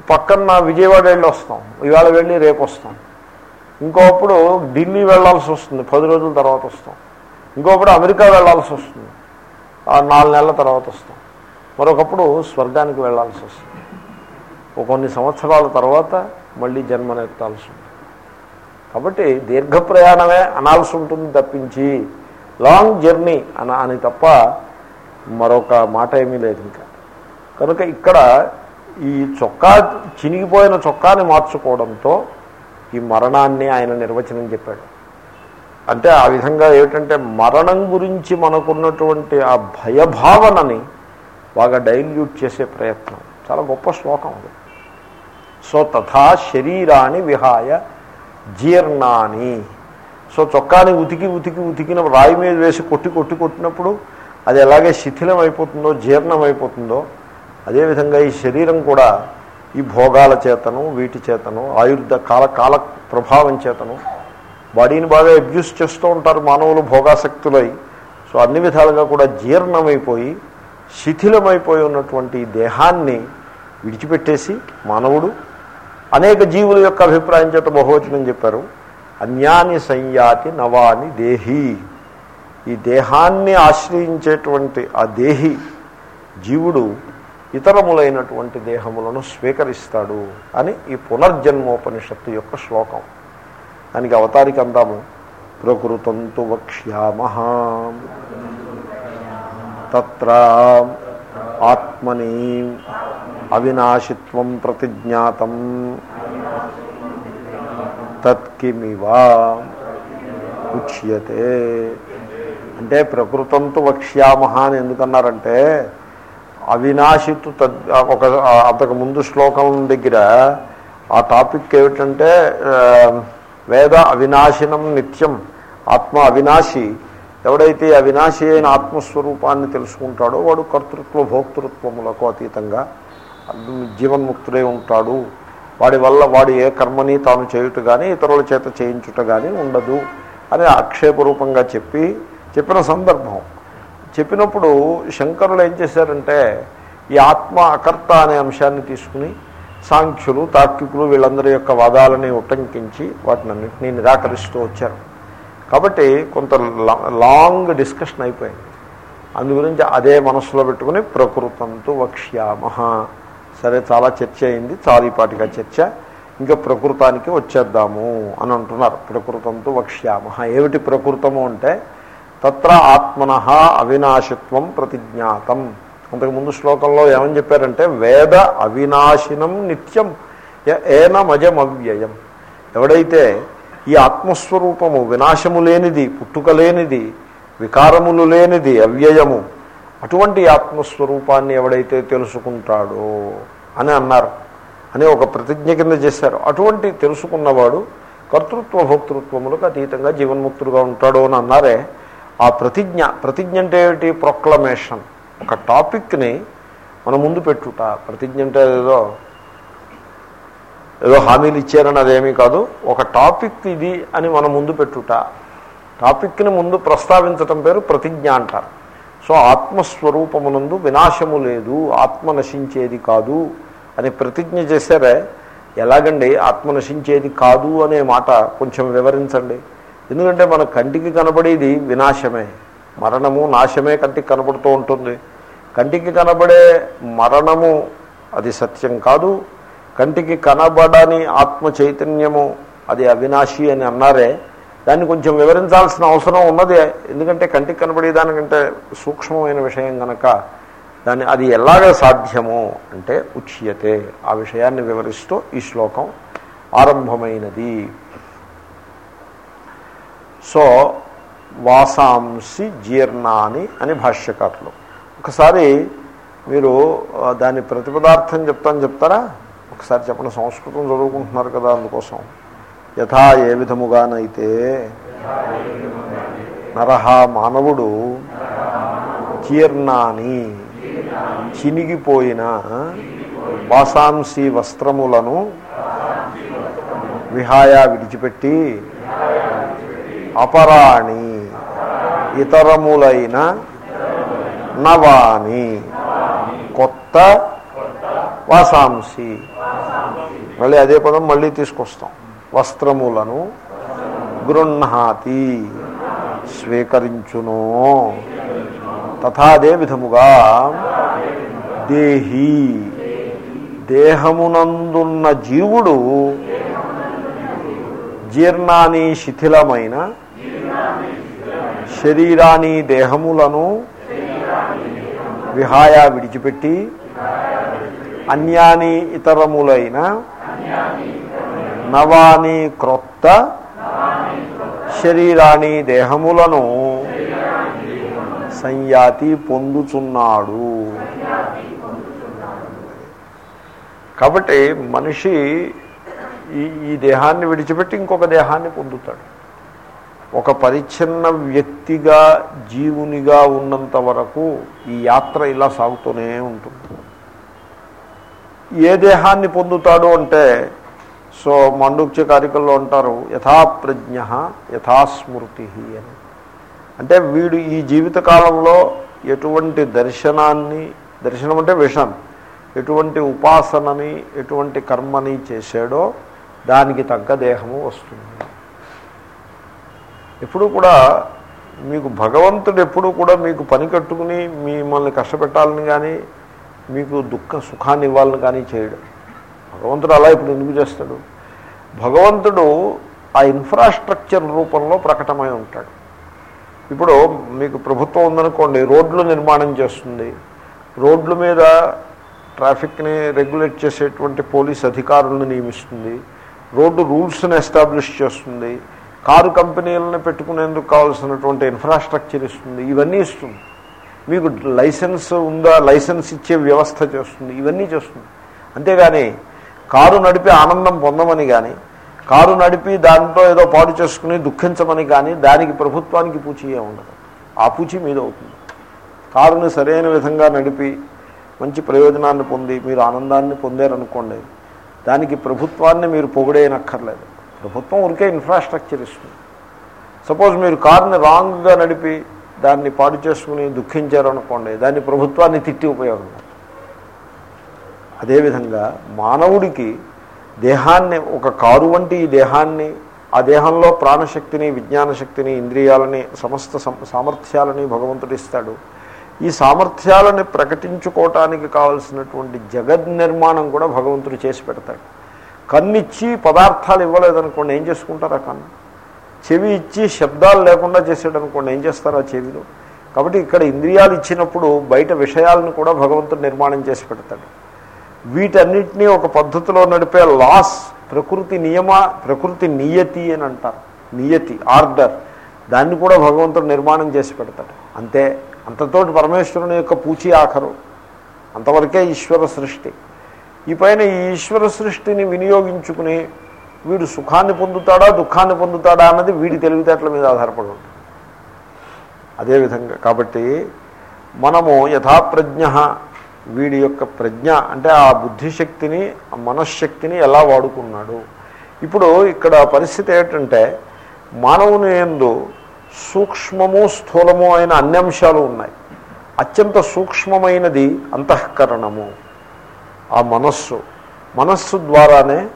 పక్కన విజయవాడ వెళ్ళి వస్తాం. ఇవాళ వెళ్ళి రేపు వస్తాం. ఇంకోప్పుడు ఢిల్లీ వెళ్ళాల్సి వస్తుంది. పది రోజుల తర్వాత వస్తాం. ఇంకోప్పుడు అమెరికా వెళ్ళాల్సి వస్తుంది. ఆ నాలుగు నెలల తర్వాత వస్తాం. మరొకప్పుడు స్వర్గానికి వెళ్ళాల్సి వస్తుంది. కొన్ని సంవత్సరాల తర్వాత మళ్ళీ జన్మనెత్తాల్సి ఉంటుంది కాబట్టి దీర్ఘ ప్రయాణమే అనాల్సి ఉంటుంది తప్పించి లాంగ్ జర్నీ అన అని తప్ప మరొక మాట ఏమీ లేదు ఇంకా. కనుక ఇక్కడ ఈ చొక్కా చినిగిపోయిన చొక్కాని మార్చుకోవడంతో ఈ మరణాన్ని ఆయన నిర్వచనం చెప్పాడు. అంటే ఆ విధంగా ఏమిటంటే మరణం గురించి మనకున్నటువంటి ఆ భయభావనని బాగా డైల్యూట్ చేసే ప్రయత్నం. చాలా గొప్ప శ్లోకం అది. సో తథా శరీరాన్ని విహాయ జీర్ణాని. సో చొక్కాని ఉతికి ఉతికి ఉతికిన రాయి మీద వేసి కొట్టి కొట్టి కొట్టినప్పుడు అది ఎలాగే శిథిలం అయిపోతుందో జీర్ణం అయిపోతుందో అదేవిధంగా ఈ శరీరం కూడా ఈ భోగాల చేతను వీటి చేతను ఆయుర్ద కాల కాల ప్రభావం చేతను బాడీని బాగా అబ్యూస్ చేస్తూ ఉంటారు మానవులు భోగాసక్తులై. సో అన్ని విధాలుగా కూడా జీర్ణమైపోయి శిథిలమైపోయి ఉన్నటువంటి దేహాన్ని విడిచిపెట్టేసి మానవుడు అనేక జీవుల యొక్క అభిప్రాయం చేత బహువచనం చెప్పారు. అన్యాని సంయాతి నవాని దేహి. ఈ దేహాన్ని ఆశ్రయించేటువంటి ఆ దేహి జీవుడు ఇతరములైనటువంటి దేహములను స్వీకరిస్తాడు అని ఈ పునర్జన్మోపనిషత్తు యొక్క శ్లోకం. దానికి అవతారిక అందాము. ప్రకృతంతు వక్ష్యామహ. తత్ర ఆత్మని అవినాశిత్వం ప్రతిజ్ఞాతం. తత్కిమివా ఉచ్యతే. అంటే ప్రకృతంతో వక్ష్యామహ అని ఎందుకన్నారంటే అవినాశితు తద్ ఒక అంతకు ముందు శ్లోకం దగ్గర ఆ టాపిక్ ఏమిటంటే వేద అవినాశినం నిత్యం ఆత్మ అవినాశి. ఎవడైతే అవినాశి అయిన ఆత్మస్వరూపాన్ని తెలుసుకుంటాడో వాడు కర్తృత్వ భోక్తృత్వములకు అతీతంగా జీవన్ముక్తుడై ఉంటాడు. వాడి వల్ల వాడు ఏ కర్మని తాను చేయుట కానీ ఇతరుల చేత చేయించుట కానీ ఉండదు అని ఆక్షేపరూపంగా చెప్పి చెప్పిన సందర్భం. చెప్పినప్పుడు శంకరులు ఏం చేశారంటే ఈ ఆత్మ అకర్త అనే అంశాన్ని తీసుకుని సాంఖ్యులు తార్కికులు వీళ్ళందరి యొక్క వాదాలని ఉటంకించి వాటిని అన్నింటినీ నిరాకరిస్తూ వచ్చారు. కాబట్టి కొంత లాంగ్ డిస్కషన్ అయిపోయింది. అందు గురించి అదే మనసులో పెట్టుకుని ప్రకృతంతో వక్ష్యామహ సరే చాలా చర్చ అయింది చాలీపాటిగా చర్చ. ఇంకా ప్రకృతానికి వచ్చేద్దాము అని అంటున్నారు. ప్రకృతంతో వక్ష్యామ ఏమిటి ప్రకృతము అంటే తత్ర ఆత్మన అవినాశిత్వం ప్రతిజ్ఞాతం. అంతకుముందు శ్లోకంలో ఏమని చెప్పారంటే వేద అవినాశినం నిత్యం ఏనమజం అవ్యయం ఎవడైతే ఈ ఆత్మస్వరూపము వినాశము లేనిది పుట్టుక లేనిది వికారములు లేనిది అవ్యయము అటువంటి ఆత్మస్వరూపాన్ని ఎవడైతే తెలుసుకుంటాడో అని అన్నారు. అని ఒక ప్రతిజ్ఞ కింద చేశారు. అటువంటి తెలుసుకున్నవాడు కర్తృత్వ భోక్తృత్వములకు అతీతంగా జీవన్ముక్తుడుగా ఉంటాడు అని అన్నారే. ఆ ప్రతిజ్ఞ ప్రతిజ్ఞ అంటే ఏమిటి? ప్రొక్లమేషన్ ఒక టాపిక్ని మన ముందు పెట్టుట. ప్రతిజ్ఞ అంటే ఏదో ఏదో హామీలు ఇచ్చారని అదేమీ కాదు. ఒక టాపిక్ ఇది అని మన ముందు పెట్టుట. టాపిక్ని ముందు ప్రస్తావించటం పేరు ప్రతిజ్ఞ అంటారు. సో ఆత్మస్వరూపమునందు వినాశము లేదు ఆత్మ నశించేది కాదు అని ప్రతిజ్ఞ చేశారే. ఎలాగండి? ఆత్మ నశించేది కాదు అనే మాట కొంచెం వివరించండి. ఎందుకంటే మన కంటికి కనబడేది వినాశమే. మరణము నాశమే కంటికి కనబడుతూ ఉంటుంది. కంటికి కనబడే మరణము అది సత్యం కాదు. కంటికి కనబడని ఆత్మ చైతన్యము అది అవినాశి అని అన్నారే. దాన్ని కొంచెం వివరించాల్సిన అవసరం ఉన్నది. ఎందుకంటే కంటికి కనబడే దానికంటే సూక్ష్మమైన విషయం గనక దాన్ని అది ఎలాగ సాధ్యము అంటే ఉచ్యతే. ఆ విషయాన్ని వివరిస్తూ ఈ శ్లోకం ఆరంభమైనది. సో వాసాంసి జీర్ణాని అని భాష్యకారులు. ఒకసారి మీరు దాని ప్రతిపదార్థం చెప్తాను చెప్తారా? ఒకసారి చెప్పండి. సంస్కృతం చదువుకుంటున్నారు కదా అందుకోసం. యథా ఏ విధముగానైతే నరహ మానవుడు జీర్ణాని చినిగిపోయిన వాసాంసి వస్త్రములను విహాయ విడిచిపెట్టి అపరాణి ఇతరములైన నవాణి కొత్త వాసాంసి మళ్ళీ అదే పదం మళ్ళీ తీసుకొస్తాం. వస్త్రములను గృహ్ణాతి స్వీకరించును. తథాదే విధముగా దేహి. దేహమునందున్న జీవుడు జీర్ణాని శిథిలమైన శరీరాని దేహములను విహాయ విడిచిపెట్టి అన్యాని ఇతరములైన నవాని క్రొత్త శరీరాన్ని దేహములను సంయాతి పొందుచున్నాడు. కాబట్టి మనిషి ఈ ఈ దేహాన్ని విడిచిపెట్టి ఇంకొక దేహాన్ని పొందుతాడు. ఒక పరిచ్ఛిన్న వ్యక్తిగా జీవునిగా ఉన్నంత వరకు ఈ యాత్ర ఇలా సాగుతూనే ఉంటుంది. ఏ దేహాన్ని పొందుతాడు అంటే సో మండుక్య కారికల్లో అంటారు యథాప్రజ్ఞ యథాస్మృతి అని. అంటే వీడు ఈ జీవితకాలంలో ఎటువంటి దర్శనాన్ని దర్శనం అంటే విషన్ ఎటువంటి ఉపాసనని ఎటువంటి కర్మని చేశాడో దానికి తగ్గ దేహము వస్తుంది. ఎప్పుడు కూడా మీకు భగవంతుడు ఎప్పుడు కూడా మీకు పని కట్టుకుని మిమ్మల్ని కష్టపెట్టాలని కానీ మీకు దుఃఖ సుఖాన్ని ఇవ్వాలని కానీ చేయడం. భగవంతుడు అలా ఇప్పుడు ఎందుకు చేస్తాడు? భగవంతుడు ఆ ఇన్ఫ్రాస్ట్రక్చర్ రూపంలో ప్రకటమై ఉంటాడు. ఇప్పుడు మీకు ప్రభుత్వం ఉందనుకోండి రోడ్లు నిర్మాణం చేస్తుంది. రోడ్ల మీద ట్రాఫిక్ని రెగ్యులేట్ చేసేటువంటి పోలీస్ అధికారులను నియమిస్తుంది. రోడ్డు రూల్స్ని ఎస్టాబ్లిష్ చేస్తుంది. కారు కంపెనీలను పెట్టుకునేందుకు కావాల్సినటువంటి ఇన్ఫ్రాస్ట్రక్చర్ ఇస్తుంది. ఇవన్నీ ఇస్తుంది. మీకు లైసెన్స్ ఉందా? లైసెన్స్ ఇచ్చే వ్యవస్థ చేస్తుంది. ఇవన్నీ చేస్తుంది. అంతేగాని కారు నడిపి ఆనందం పొందమని కానీ కారు నడిపి దాంట్లో ఏదో పాడు చేసుకుని దుఃఖించమని కానీ దానికి ప్రభుత్వానికి పూచియే ఉండదు. ఆ పూచి మీద అవుతుంది. కారుని సరైన విధంగా నడిపి మంచి ప్రయోజనాన్ని పొంది మీరు ఆనందాన్ని పొందారనుకోండి. దానికి ప్రభుత్వాన్ని మీరు పొగిడేయనక్కర్లేదు. ప్రభుత్వం ఉరికే ఇన్ఫ్రాస్ట్రక్చర్ ఇస్తుంది. సపోజ్ మీరు కారుని రాంగ్గా నడిపి దాన్ని పాడు చేసుకుని దుఃఖించారనుకోండి దాన్ని ప్రభుత్వాన్ని తిట్టి ఉపయోగం అదేవిధంగా మానవుడికి దేహాన్ని ఒక కారు వంటి ఈ దేహాన్ని ఆ దేహంలో ప్రాణశక్తిని విజ్ఞాన శక్తిని ఇంద్రియాలని సమస్త సామర్థ్యాలని భగవంతుడు ఇస్తాడు. ఈ సామర్థ్యాలని ప్రకటించుకోవటానికి కావలసినటువంటి జగద్ నిర్మాణం కూడా భగవంతుడు చేసి పెడతాడు. కన్నిచ్చి పదార్థాలు ఇవ్వలేదనుకోండి ఏం చేసుకుంటారు ఆ కన్ను? చెవి ఇచ్చి శబ్దాలు లేకుండా చేసాడు అనుకోండి ఏం చేస్తారు ఆ చెవిలో? కాబట్టి ఇక్కడ ఇంద్రియాలు ఇచ్చినప్పుడు బయట విషయాలను కూడా భగవంతుడు నిర్మాణం చేసి పెడతాడు. వీటన్నిటినీ ఒక పద్ధతిలో నడిపే లాస్ ప్రకృతి నియమ ప్రకృతి నియతి అని అంటారు. నియతి ఆర్డర్. దాన్ని కూడా భగవంతుడు నిర్మాణం చేసి పెడతాడు. అంతే అంతతోటి పరమేశ్వరుని యొక్క పూచి ఆఖరు. అంతవరకే ఈశ్వర సృష్టి. ఈ పైన ఈ ఈశ్వర సృష్టిని వినియోగించుకుని వీడు సుఖాన్ని పొందుతాడా దుఃఖాన్ని పొందుతాడా అన్నది వీడి తెలివితేటల మీద ఆధారపడి ఉంటుంది. అదేవిధంగా కాబట్టి మనము యథాప్రజ్ఞ వీడి యొక్క ప్రజ్ఞ అంటే ఆ బుద్ధిశక్తిని ఆ మనశ్శక్తిని ఎలా వాడుకున్నాడు. ఇప్పుడు ఇక్కడ పరిస్థితి ఏంటంటే మానవుని ఎందు సూక్ష్మము స్థూలము అయిన అన్ని అంశాలు ఉన్నాయి. అత్యంత సూక్ష్మమైనది అంతఃకరణము ఆ మనస్సు. మనస్సు ద్వారానే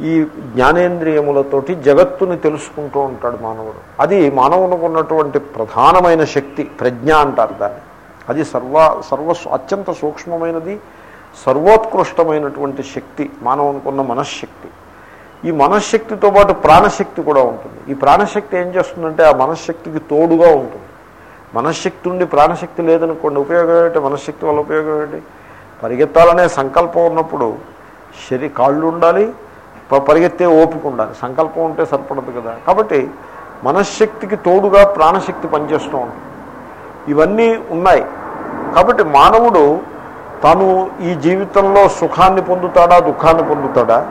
ఈ జ్ఞానేంద్రియములతోటి జగత్తుని తెలుసుకుంటూ ఉంటాడు మానవుడు. అది మానవునికి ఉన్నటువంటి ప్రధానమైన శక్తి ప్రజ్ఞ అంటారు దాన్ని. అది సర్వ సర్వ అత్యంత సూక్ష్మమైనది సర్వోత్కృష్టమైనటువంటి శక్తి మానవునికి మనశ్శక్తి. ఈ మనశ్శక్తితో పాటు ప్రాణశక్తి కూడా ఉంటుంది. ఈ ప్రాణశక్తి ఏం చేస్తుందంటే ఆ మనశ్శక్తికి తోడుగా ఉంటుంది. మనశ్శక్తి ఉండి ప్రాణశక్తి లేదనుకోండి ఉపయోగం ఏంటి మనశ్శక్తి వల్ల ఉపయోగం ఏంటి పరిగెత్తాలనే సంకల్పం ఉన్నప్పుడు శరీ కాళ్ళు ఉండాలి ప- పరిగెత్తే ఓపిక ఉండాలి. సంకల్పం ఉంటే సరిపడదు కదా. కాబట్టి మనశ్శక్తికి తోడుగా ప్రాణశక్తి పనిచేస్తూ ఉంటుంది. ఇవన్నీ ఉన్నాయి. కాబట్టి మానవుడు తను ఈ జీవితంలో సుఖాన్ని పొందుతాడా దుఃఖాన్ని పొందుతాడా?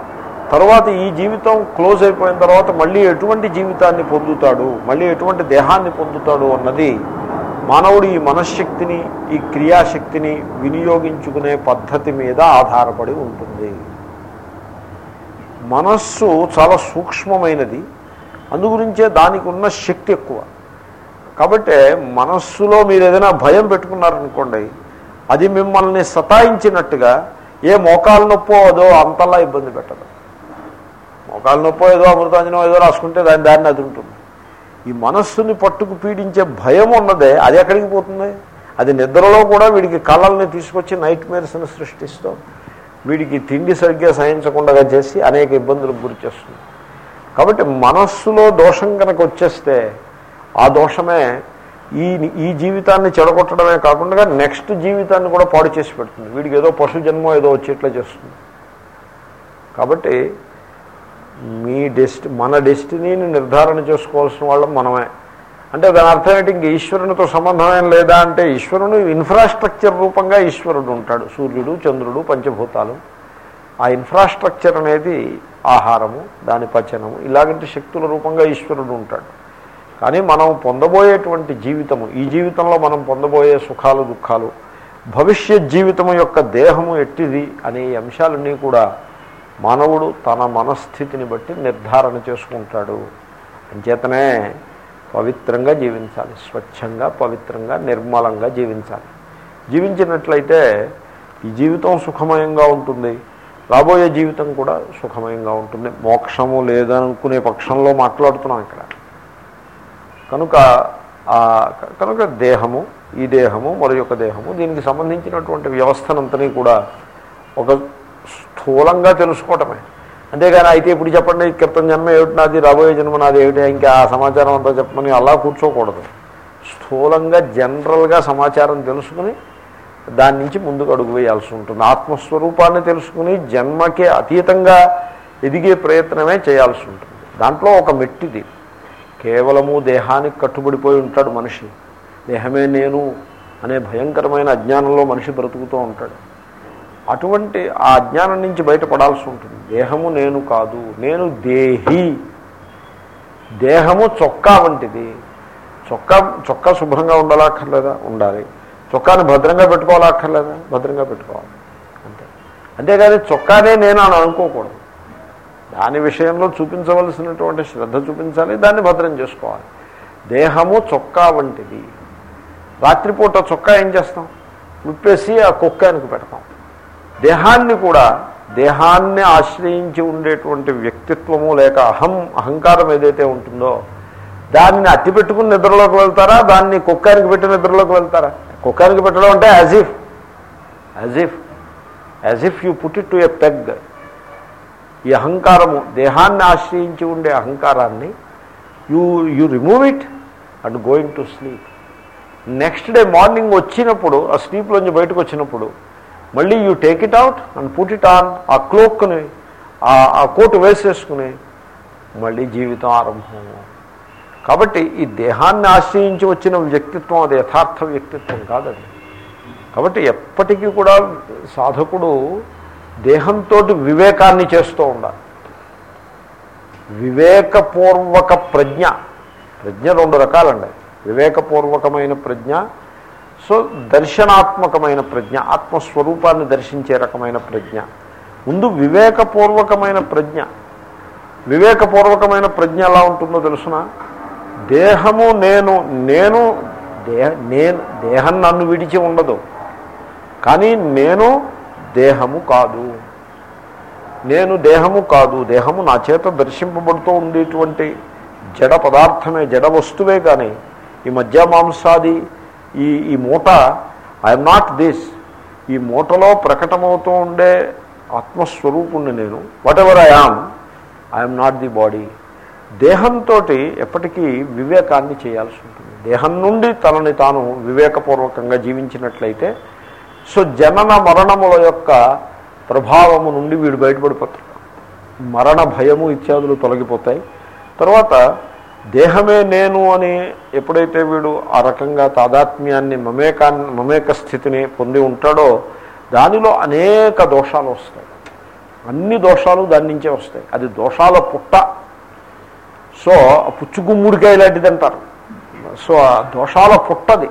తర్వాత ఈ జీవితం క్లోజ్ అయిపోయిన తర్వాత మళ్ళీ ఎటువంటి జీవితాన్ని పొందుతాడు? మళ్ళీ ఎటువంటి దేహాన్ని పొందుతాడు అన్నది మానవుడు ఈ మనశ్శక్తిని ఈ క్రియాశక్తిని వినియోగించుకునే పద్ధతి మీద ఆధారపడి ఉంటుంది. మనస్సు చాలా సూక్ష్మమైనది. అందుగురించే దానికి ఉన్న శక్తి ఎక్కువ. కాబట్టి మనస్సులో మీరు ఏదైనా భయం పెట్టుకున్నారనుకోండి అది మిమ్మల్ని సతాయించినట్టుగా ఏ మోకాలు నొప్పో అదో అంతలా ఇబ్బంది పెట్టదు. మోకాలు నొప్పో ఏదో అమృతాంజనం ఏదో రాసుకుంటే దాని దారిని అది ఉంటుంది. ఈ మనస్సుని పట్టుకు పీడించే భయం ఉన్నదే అది ఎక్కడికి పోతుంది? అది నిద్రలో కూడా వీడికి కళల్ని తీసుకొచ్చి నైట్ మేర్స్ని సృష్టిస్తూ. వీడికి తిండి సరిగ్గా సహించకుండా చేసి అనేక ఇబ్బందులకు గురి చేస్తుంది. కాబట్టి మనస్సులో దోషం కనుక వచ్చేస్తే ఆ దోషమే ఈ ఈ జీవితాన్ని చెడగొట్టడమే కాకుండా నెక్స్ట్ జీవితాన్ని కూడా పాడు చేసి పెడుతుంది. వీడికి ఏదో పశు జన్మ ఏదో వచ్చేట్లా చేస్తుంది. కాబట్టి మీ డెస్ట్ మన డెస్టినీని నిర్ధారణ చేసుకోవాల్సిన వాళ్ళం మనమే. అంటే దాని అర్థం ఏంటి? ఇంక ఈశ్వరునితో సంబంధం ఏం లేదా అంటే ఈశ్వరుడు ఇన్ఫ్రాస్ట్రక్చర్ రూపంగా ఈశ్వరుడు ఉంటాడు. సూర్యుడు చంద్రుడు పంచభూతాలు. ఆ ఇన్ఫ్రాస్ట్రక్చర్ అనేది ఆహారము దాని పచనము ఇలాగంటి శక్తుల రూపంగా ఈశ్వరుడు ఉంటాడు. కానీ మనం పొందబోయేటువంటి జీవితము ఈ జీవితంలో మనం పొందబోయే సుఖాలు దుఃఖాలు భవిష్యత్ జీవితము యొక్క దేహము ఎట్టిది అనే అంశాలన్నీ కూడా మానవుడు తన మనస్థితిని బట్టి నిర్ధారణ చేసుకుంటాడు. అంచేతనే పవిత్రంగా జీవించాలి స్వచ్ఛంగా పవిత్రంగా నిర్మలంగా జీవించాలి. జీవించినట్లయితే ఈ జీవితం సుఖమయంగా ఉంటుంది. రాబోయే జీవితం కూడా సుఖమయంగా ఉంటుంది. మోక్షము లేదనుకునే పక్షంలో మాట్లాడుతున్నాం ఇక్కడ. కనుక కనుక దేహము ఈ దేహము మరి యొక్క దేహము దీనికి సంబంధించినటువంటి వ్యవస్థనంతని కూడా ఒక స్థూలంగా తెలుసుకోవటమే. అంతేగాని అయితే ఇప్పుడు చెప్పండి క్రితం జన్మ ఏమిటి నాది రాబోయే జన్మ నాది ఏమిటి ఇంకా ఆ సమాచారం అంతా చెప్పమని అలా కూర్చోకూడదు. స్థూలంగా జనరల్గా సమాచారం తెలుసుకుని దాని నుంచి ముందుకు అడుగు వేయాల్సి ఉంటుంది. ఆత్మస్వరూపాన్ని తెలుసుకుని జన్మకే అతీతంగా ఎదిగే ప్రయత్నమే చేయాల్సి ఉంటుంది. దాంట్లో ఒక మెట్టిది. కేవలము దేహానికి కట్టుబడిపోయి ఉంటాడు మనిషి. దేహమే నేను అనే భయంకరమైన అజ్ఞానంలో మనిషి బ్రతుకుతూ ఉంటాడు. అటువంటి ఆ అజ్ఞానం నుంచి బయటపడాల్సి ఉంటుంది. దేహము నేను కాదు నేను దేహి. దేహము చొక్కా వంటిది. చొక్కా చొక్కా శుభ్రంగా ఉండాలక్కర్లేదా? ఉండాలి. చొక్కాని భద్రంగా పెట్టుకోవాలక్కర్లేదా? భద్రంగా పెట్టుకోవాలి. అంతే. అంతేకాదు చొక్కానే నేను అని అనుకోకూడదు. దాని విషయంలో చూపించవలసినటువంటి శ్రద్ధ చూపించాలి దాన్ని భద్రం చేసుకోవాలి. దేహము చొక్కా వంటిది. రాత్రిపూట చొక్కా ఏం చేస్తాం? విప్పేసి ఆ కుక్కానికి పెడతాం. దేహాన్ని కూడా దేహాన్ని ఆశ్రయించి ఉండేటువంటి వ్యక్తిత్వము లేక అహం అహంకారం ఏదైతే ఉంటుందో దాన్ని అట్టి పెట్టుకుని నిద్రలోకి వెళ్తారా? దాన్ని కుక్కానికి పెట్టి నిద్రలోకి వెళ్తారా? కుక్కానికి పెట్టడం అంటే as if as if as if you put it to a peg ఈ అహంకారము దేహాన్ని ఆశ్రయించి ఉండే అహంకారాన్ని you you remove it and going to sleep next day morning వచ్చినప్పుడు ఆ స్లీప్లోంచి బయటకు వచ్చినప్పుడు మళ్ళీ you take it out and put it on ఆ క్లోక్ని ఆ కోటు వేసేసుకుని మళ్ళీ జీవితం ఆరంభము. కాబట్టి ఈ దేహాన్ని ఆశ్రయించి వచ్చిన వ్యక్తిత్వం అది యథార్థ వ్యక్తిత్వం కాదండి. కాబట్టి ఎప్పటికీ కూడా సాధకుడు దేహంతో వివేకాన్ని చేస్తూ ఉండాలి. వివేకపూర్వక ప్రజ్ఞ. ప్రజ్ఞ రెండు రకాలండి. వివేకపూర్వకమైన ప్రజ్ఞ సో దర్శనాత్మకమైన ప్రజ్ఞ ఆత్మస్వరూపాన్ని దర్శించే రకమైన ప్రజ్ఞ. ముందు వివేకపూర్వకమైన ప్రజ్ఞ. వివేకపూర్వకమైన ప్రజ్ఞ ఎలా ఉంటుందో తెలుసిన? దేహము నేను నేను దేహ నేను దేహం నన్ను విడిచి ఉండదు. కానీ నేను దేహము కాదు. నేను దేహము కాదు. దేహము నా చేత దర్శింపబడుతూ ఉండేటువంటి జడ పదార్థమే జడ వస్తువే కానీ ఈ మధ్య మాంసాది ఈ ఈ మూట ఐఎమ్ నాట్ దిస్ ఈ మూటలో ప్రకటమవుతూ ఉండే ఆత్మస్వరూపుణ్ణి నేను. Whatever I am I'm not the body దేహంతో ఎప్పటికీ వివేకాన్ని చేయాల్సి ఉంటుంది. దేహం నుండి తనని తాను వివేకపూర్వకంగా జీవించినట్లయితే సో జనన మరణముల యొక్క ప్రభావము నుండి వీడు బయటపడిపోతాడు. మరణ భయము ఇత్యాదులు తొలగిపోతాయి. తర్వాత దేహమే నేను అని ఎప్పుడైతే వీడు ఆ రకంగా తాదాత్మ్యాన్ని మమేకాన్ని మమేక స్థితిని పొంది ఉంటాడో దానిలో అనేక దోషాలు వస్తాయి. అన్ని దోషాలు దాని నుంచే వస్తాయి. అది దోషాల పుట్ట. సో ఆ పుచ్చు అంటారు సో దోషాల పుట్టది.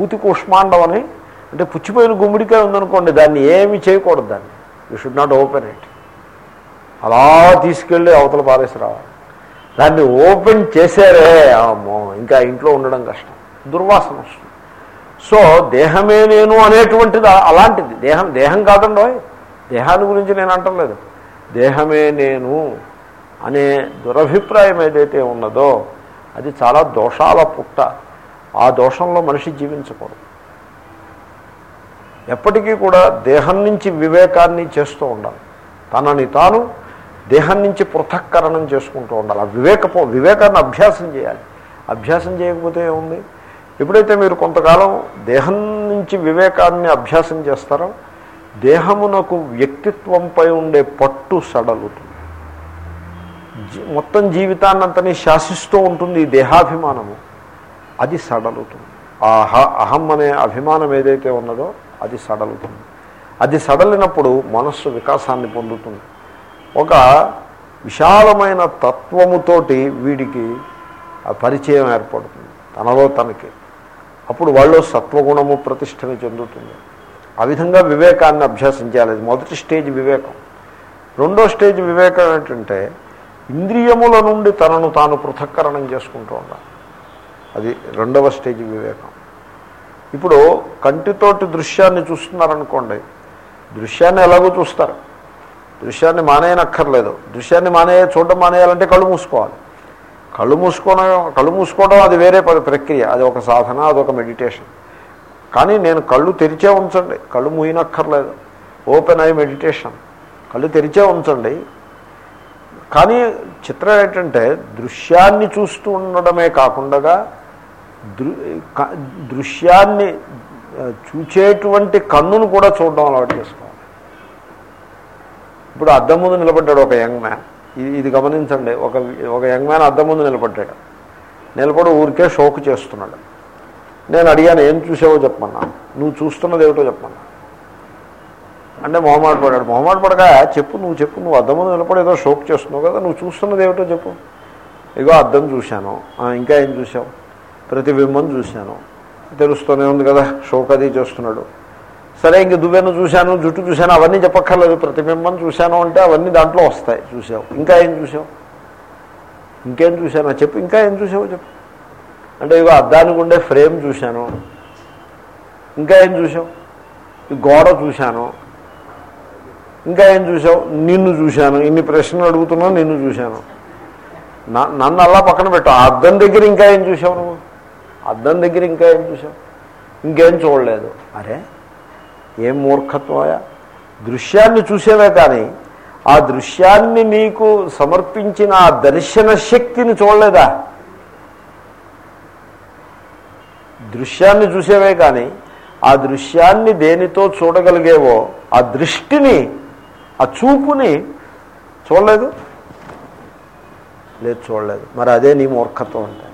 పూతి కుష్మాండం అని అంటే పుచ్చిపోయిన గుమ్మడికాయ ఉందనుకోండి దాన్ని ఏమి చేయకూడదు దాన్ని. You should not open it అలా తీసుకెళ్ళి అవతల పారేసి రావాలి. దాన్ని ఓపెన్ చేశారే అమ్మో ఇంకా ఇంట్లో ఉండడం కష్టం. దుర్వాసన వస్తుంది. సో దేహమే నేను అనేటువంటిది అలాంటిది. దేహం దేహం కాదండో దేహాన్ని గురించి నేను అంటలేదు. దేహమే నేను అనే దురభిప్రాయం ఏదైతే ఉన్నదో అది చాలా దోషాల పుట్ట. ఆ దోషంలో మనిషి జీవించకూడదు. ఎప్పటికీ కూడా దేహం నుంచి వివేకాన్ని చేస్తూ ఉండాలి. తనని తాను దేహం నుంచి పృథక్కరణం చేసుకుంటూ ఉండాలి. ఆ వివేకపో వివేకాన్ని అభ్యాసం చేయాలి. అభ్యాసం చేయకపోతే ఏముంది? ఎప్పుడైతే మీరు కొంతకాలం దేహం నుంచి వివేకాన్ని అభ్యాసం చేస్తారో దేహమునకు వ్యక్తిత్వంపై ఉండే పట్టు సడలుతుంది. మొత్తం జీవితాన్నంతని శాసిస్తూ ఉంటుంది ఈ దేహాభిమానము. అది సడలుతుంది. ఆ అహం అనే అభిమానం ఏదైతే ఉన్నదో అది సడలుతుంది. అది సడలినప్పుడు మనస్సు వికాసాన్ని పొందుతుంది. ఒక విశాలమైన తత్వముతోటి వీడికి ఆ పరిచయం ఏర్పడుతుంది తనలో తనకి. అప్పుడు వాళ్ళు సత్వగుణము ప్రతిష్టని చెందుతుంది. ఆ విధంగా వివేకాన్ని అభ్యాసం చేయాలి మొదటి స్టేజ్ వివేకం. రెండో స్టేజ్ వివేకం ఏంటంటే ఇంద్రియముల నుండి తనను తాను పృథక్కరణం చేసుకుంటూ ఉండాలి. అది రెండవ స్టేజ్ వివేకం. ఇప్పుడు కంటితోటి దృశ్యాన్ని చూస్తున్నారనుకోండి దృశ్యాన్ని ఎలాగో చూస్తారు. దృశ్యాన్ని మానేయనక్కర్లేదు. దృశ్యాన్ని మానేయ చూడడం మానేయాలంటే కళ్ళు మూసుకోవాలి. కళ్ళు మూసుకోవడం కళ్ళు మూసుకోవడం అది వేరే ప్రక్రియ. అది ఒక సాధన అదొక మెడిటేషన్. కానీ నేను కళ్ళు తెరిచే ఉంచండి. కళ్ళు మూయనక్కర్లేదు. ఓపెన్ అయ్యి మెడిటేషన్. కళ్ళు తెరిచే ఉంచండి. కానీ చిత్రం ఏంటంటే దృశ్యాన్ని చూస్తూ ఉండడమే కాకుండా దృశ్యాన్ని చూచేటువంటి కన్నును కూడా చూడడం అలవాటు చేసుకోవాలి. ఇప్పుడు అద్దం ముందు నిలబడ్డాడు ఒక యంగ్ మ్యాన్. ఇది ఇది గమనించండి. ఒక ఒక యంగ్ మ్యాన్ అద్దం ముందు నిలబడ్డాడు. నిలబడి ఊరికే షోకు చేస్తున్నాడు. నేను అడిగాను ఏం చూసావో చెప్పమన్నా? నువ్వు చూస్తున్నది ఏమిటో చెప్పమన్నా? అంటే మొహమాట పడాడు మొహమాట పడగా చెప్పు నువ్వు చెప్పు నువ్వు అద్దం ముందు నిలబడి ఏదో షోక్ చేస్తున్నావు కదా నువ్వు చూస్తున్నది ఏమిటో చెప్పు. ఇగో అద్దం చూశాను. ఇంకా ఏం చూసావు? ప్రతిబింబం చూశాను. తెలుస్తూనే ఉంది కదా షోకది చేస్తున్నాడు. సరే ఇంక దువ్వెను చూశాను జుట్టు చూశాను అవన్నీ చెప్పక్కర్లేదు. ప్రతిబింబం చూశాను అంటే అవన్నీ దాంట్లో వస్తాయి. చూసావు ఇంకా ఏం చూసావు ఇంకేం చూశాను? చెప్పు ఇంకా ఏం చూసావు చెప్పు. అంటే ఇగో అద్దానికి ఉండే ఫ్రేమ్ చూశాను. ఇంకా ఏం చూసావు ఈ గోడ చూశాను. ఇంకా ఏం చూసావు నిన్ను చూశాను. ఇన్ని ప్రశ్నలు అడుగుతున్నా నిన్ను చూశాను. నన్ను అలా పక్కన పెట్టు. ఆ అద్దం దగ్గర ఇంకా ఏం చూసావు నువ్వు? అద్దం దగ్గర ఇంకా ఏం చూసాం ఇంకేం చూడలేదు. అరే ఏం మూర్ఖత్వయా దృశ్యాన్ని చూసేవే కానీ ఆ దృశ్యాన్ని నీకు సమర్పించిన ఆ దర్శన శక్తిని చూడలేదా? దృశ్యాన్ని చూసేవే కానీ ఆ దృశ్యాన్ని దేనితో చూడగలిగేవో ఆ దృష్టిని ఆ చూపుని చూడలేదు? లేదు చూడలేదు. మరి అదే నీ మూర్ఖత్వం అంటే.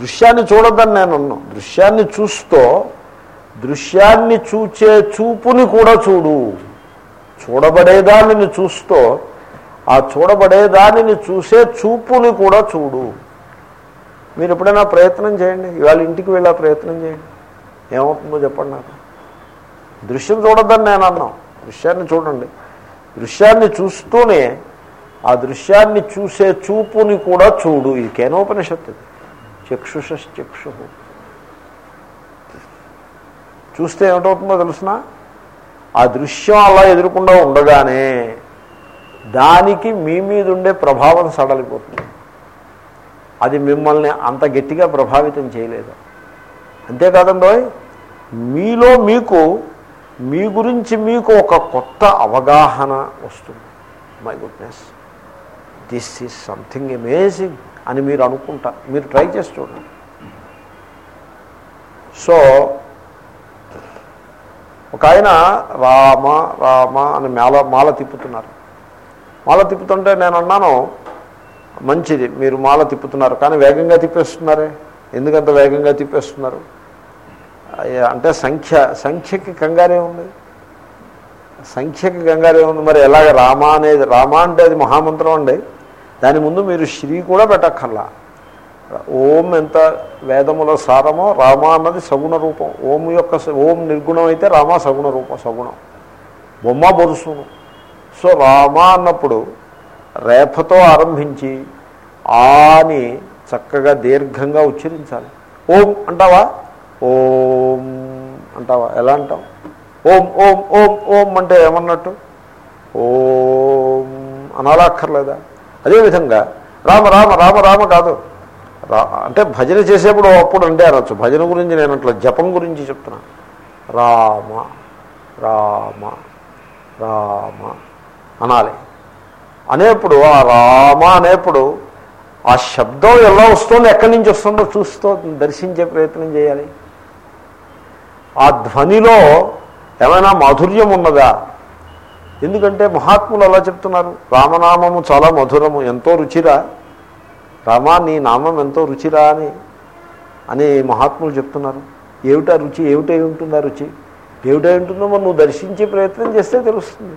దృశ్యాన్ని చూడొద్దని నేను అన్నాను దృశ్యాన్ని చూస్తూ దృశ్యాన్ని చూచే చూపుని కూడా చూడు. చూడబడేదానిని చూస్తూ ఆ చూడబడేదానిని చూసే చూపుని కూడా చూడు. మీరు ఎప్పుడైనా ప్రయత్నం చేయండి. ఇవాళ ఇంటికి వెళ్ళా ప్రయత్నం చేయండి. ఏమవుతుందో చెప్పండి నాకు. దృశ్యం చూడొద్దని నేను అన్నాం. దృశ్యాన్ని చూడండి. దృశ్యాన్ని చూస్తూనే ఆ దృశ్యాన్ని చూసే చూపుని కూడా చూడు. ఇది కేనోపనిషత్తు ఇది. చక్షుషక్షు చూస్తే ఏమిటవుతుందో తెలుసిన? ఆ దృశ్యం అలా ఎదురకుండా ఉండగానే దానికి మీ మీద ఉండే ప్రభావం సడలిపోతుంది. అది మిమ్మల్ని అంత గట్టిగా ప్రభావితం చేయలేదు. అంతేకాదండో మీలో మీకు మీ గురించి మీకు ఒక కొత్త అవగాహన వస్తుంది. My goodness this is something amazing. అని మీరు అనుకుంటారు మీరు ట్రై చేసి చూడండి. సో ఒక ఆయన రామ రామ అని మాల మాల తిప్పుతున్నారు. మాల తిప్పుతుంటే నేను అన్నాను మంచిది మీరు మాల తిప్పుతున్నారు కానీ వేగంగా తిప్పేస్తున్నారే? ఎందుకంత వేగంగా తిప్పేస్తున్నారు? అంటే సంఖ్య సంఖ్యకి కంగారే ఉంది. సంఖ్యకి కంగారే ఉంది. మరి ఎలాగ రామ అనేది రామ అంటే అది మహామంత్రం అండి. దాని ముందు మీరు శ్రీ కూడా పెట్టక్కర్లా. ఓం ఎంత వేదముల సారమో రామ అన్నది సగుణ రూపం. ఓం యొక్క ఓం నిర్గుణం అయితే రామ సగుణ రూపం సగుణం. బొమ్మ బొరుసును. సో రామ అన్నప్పుడు రేఫతో ఆరంభించి ఆని చక్కగా దీర్ఘంగా ఉచ్చరించాలి. ఓం అంటావా? ఓం అంటావా? ఎలా అంటావు? ఓం ఓం ఓం ఓం అంటే ఏమన్నట్టు? ఓం అనాలా అక్కర్లేదా అదేవిధంగా రామ రామ రామ రామ కాదు. రా అంటే భజన చేసేప్పుడు అప్పుడు అంటే అనొచ్చు. భజన గురించి నేను అట్లా జపం గురించి చెప్తున్నా. రామ రామ రామ అనాలి. అనేప్పుడు ఆ రామ అనేప్పుడు ఆ శబ్దం ఎలా వస్తుందో ఎక్కడి నుంచి వస్తుందో చూస్తూ దర్శించే ప్రయత్నం చేయాలి. ఆ ధ్వనిలో ఏమైనా మాధుర్యం ఉన్నదా? ఎందుకంటే మహాత్ములు అలా చెప్తున్నారు రామనామము చాలా మధురము ఎంతో రుచిరా? రామా నీ నామం ఎంతో రుచిరా అని అని మహాత్ములు చెప్తున్నారు. ఏమిటా రుచి? ఏమిటై ఉంటుందా రుచి? ఏమిటై ఉంటుందో మరి నువ్వు దర్శించే ప్రయత్నం చేస్తే తెలుస్తుంది.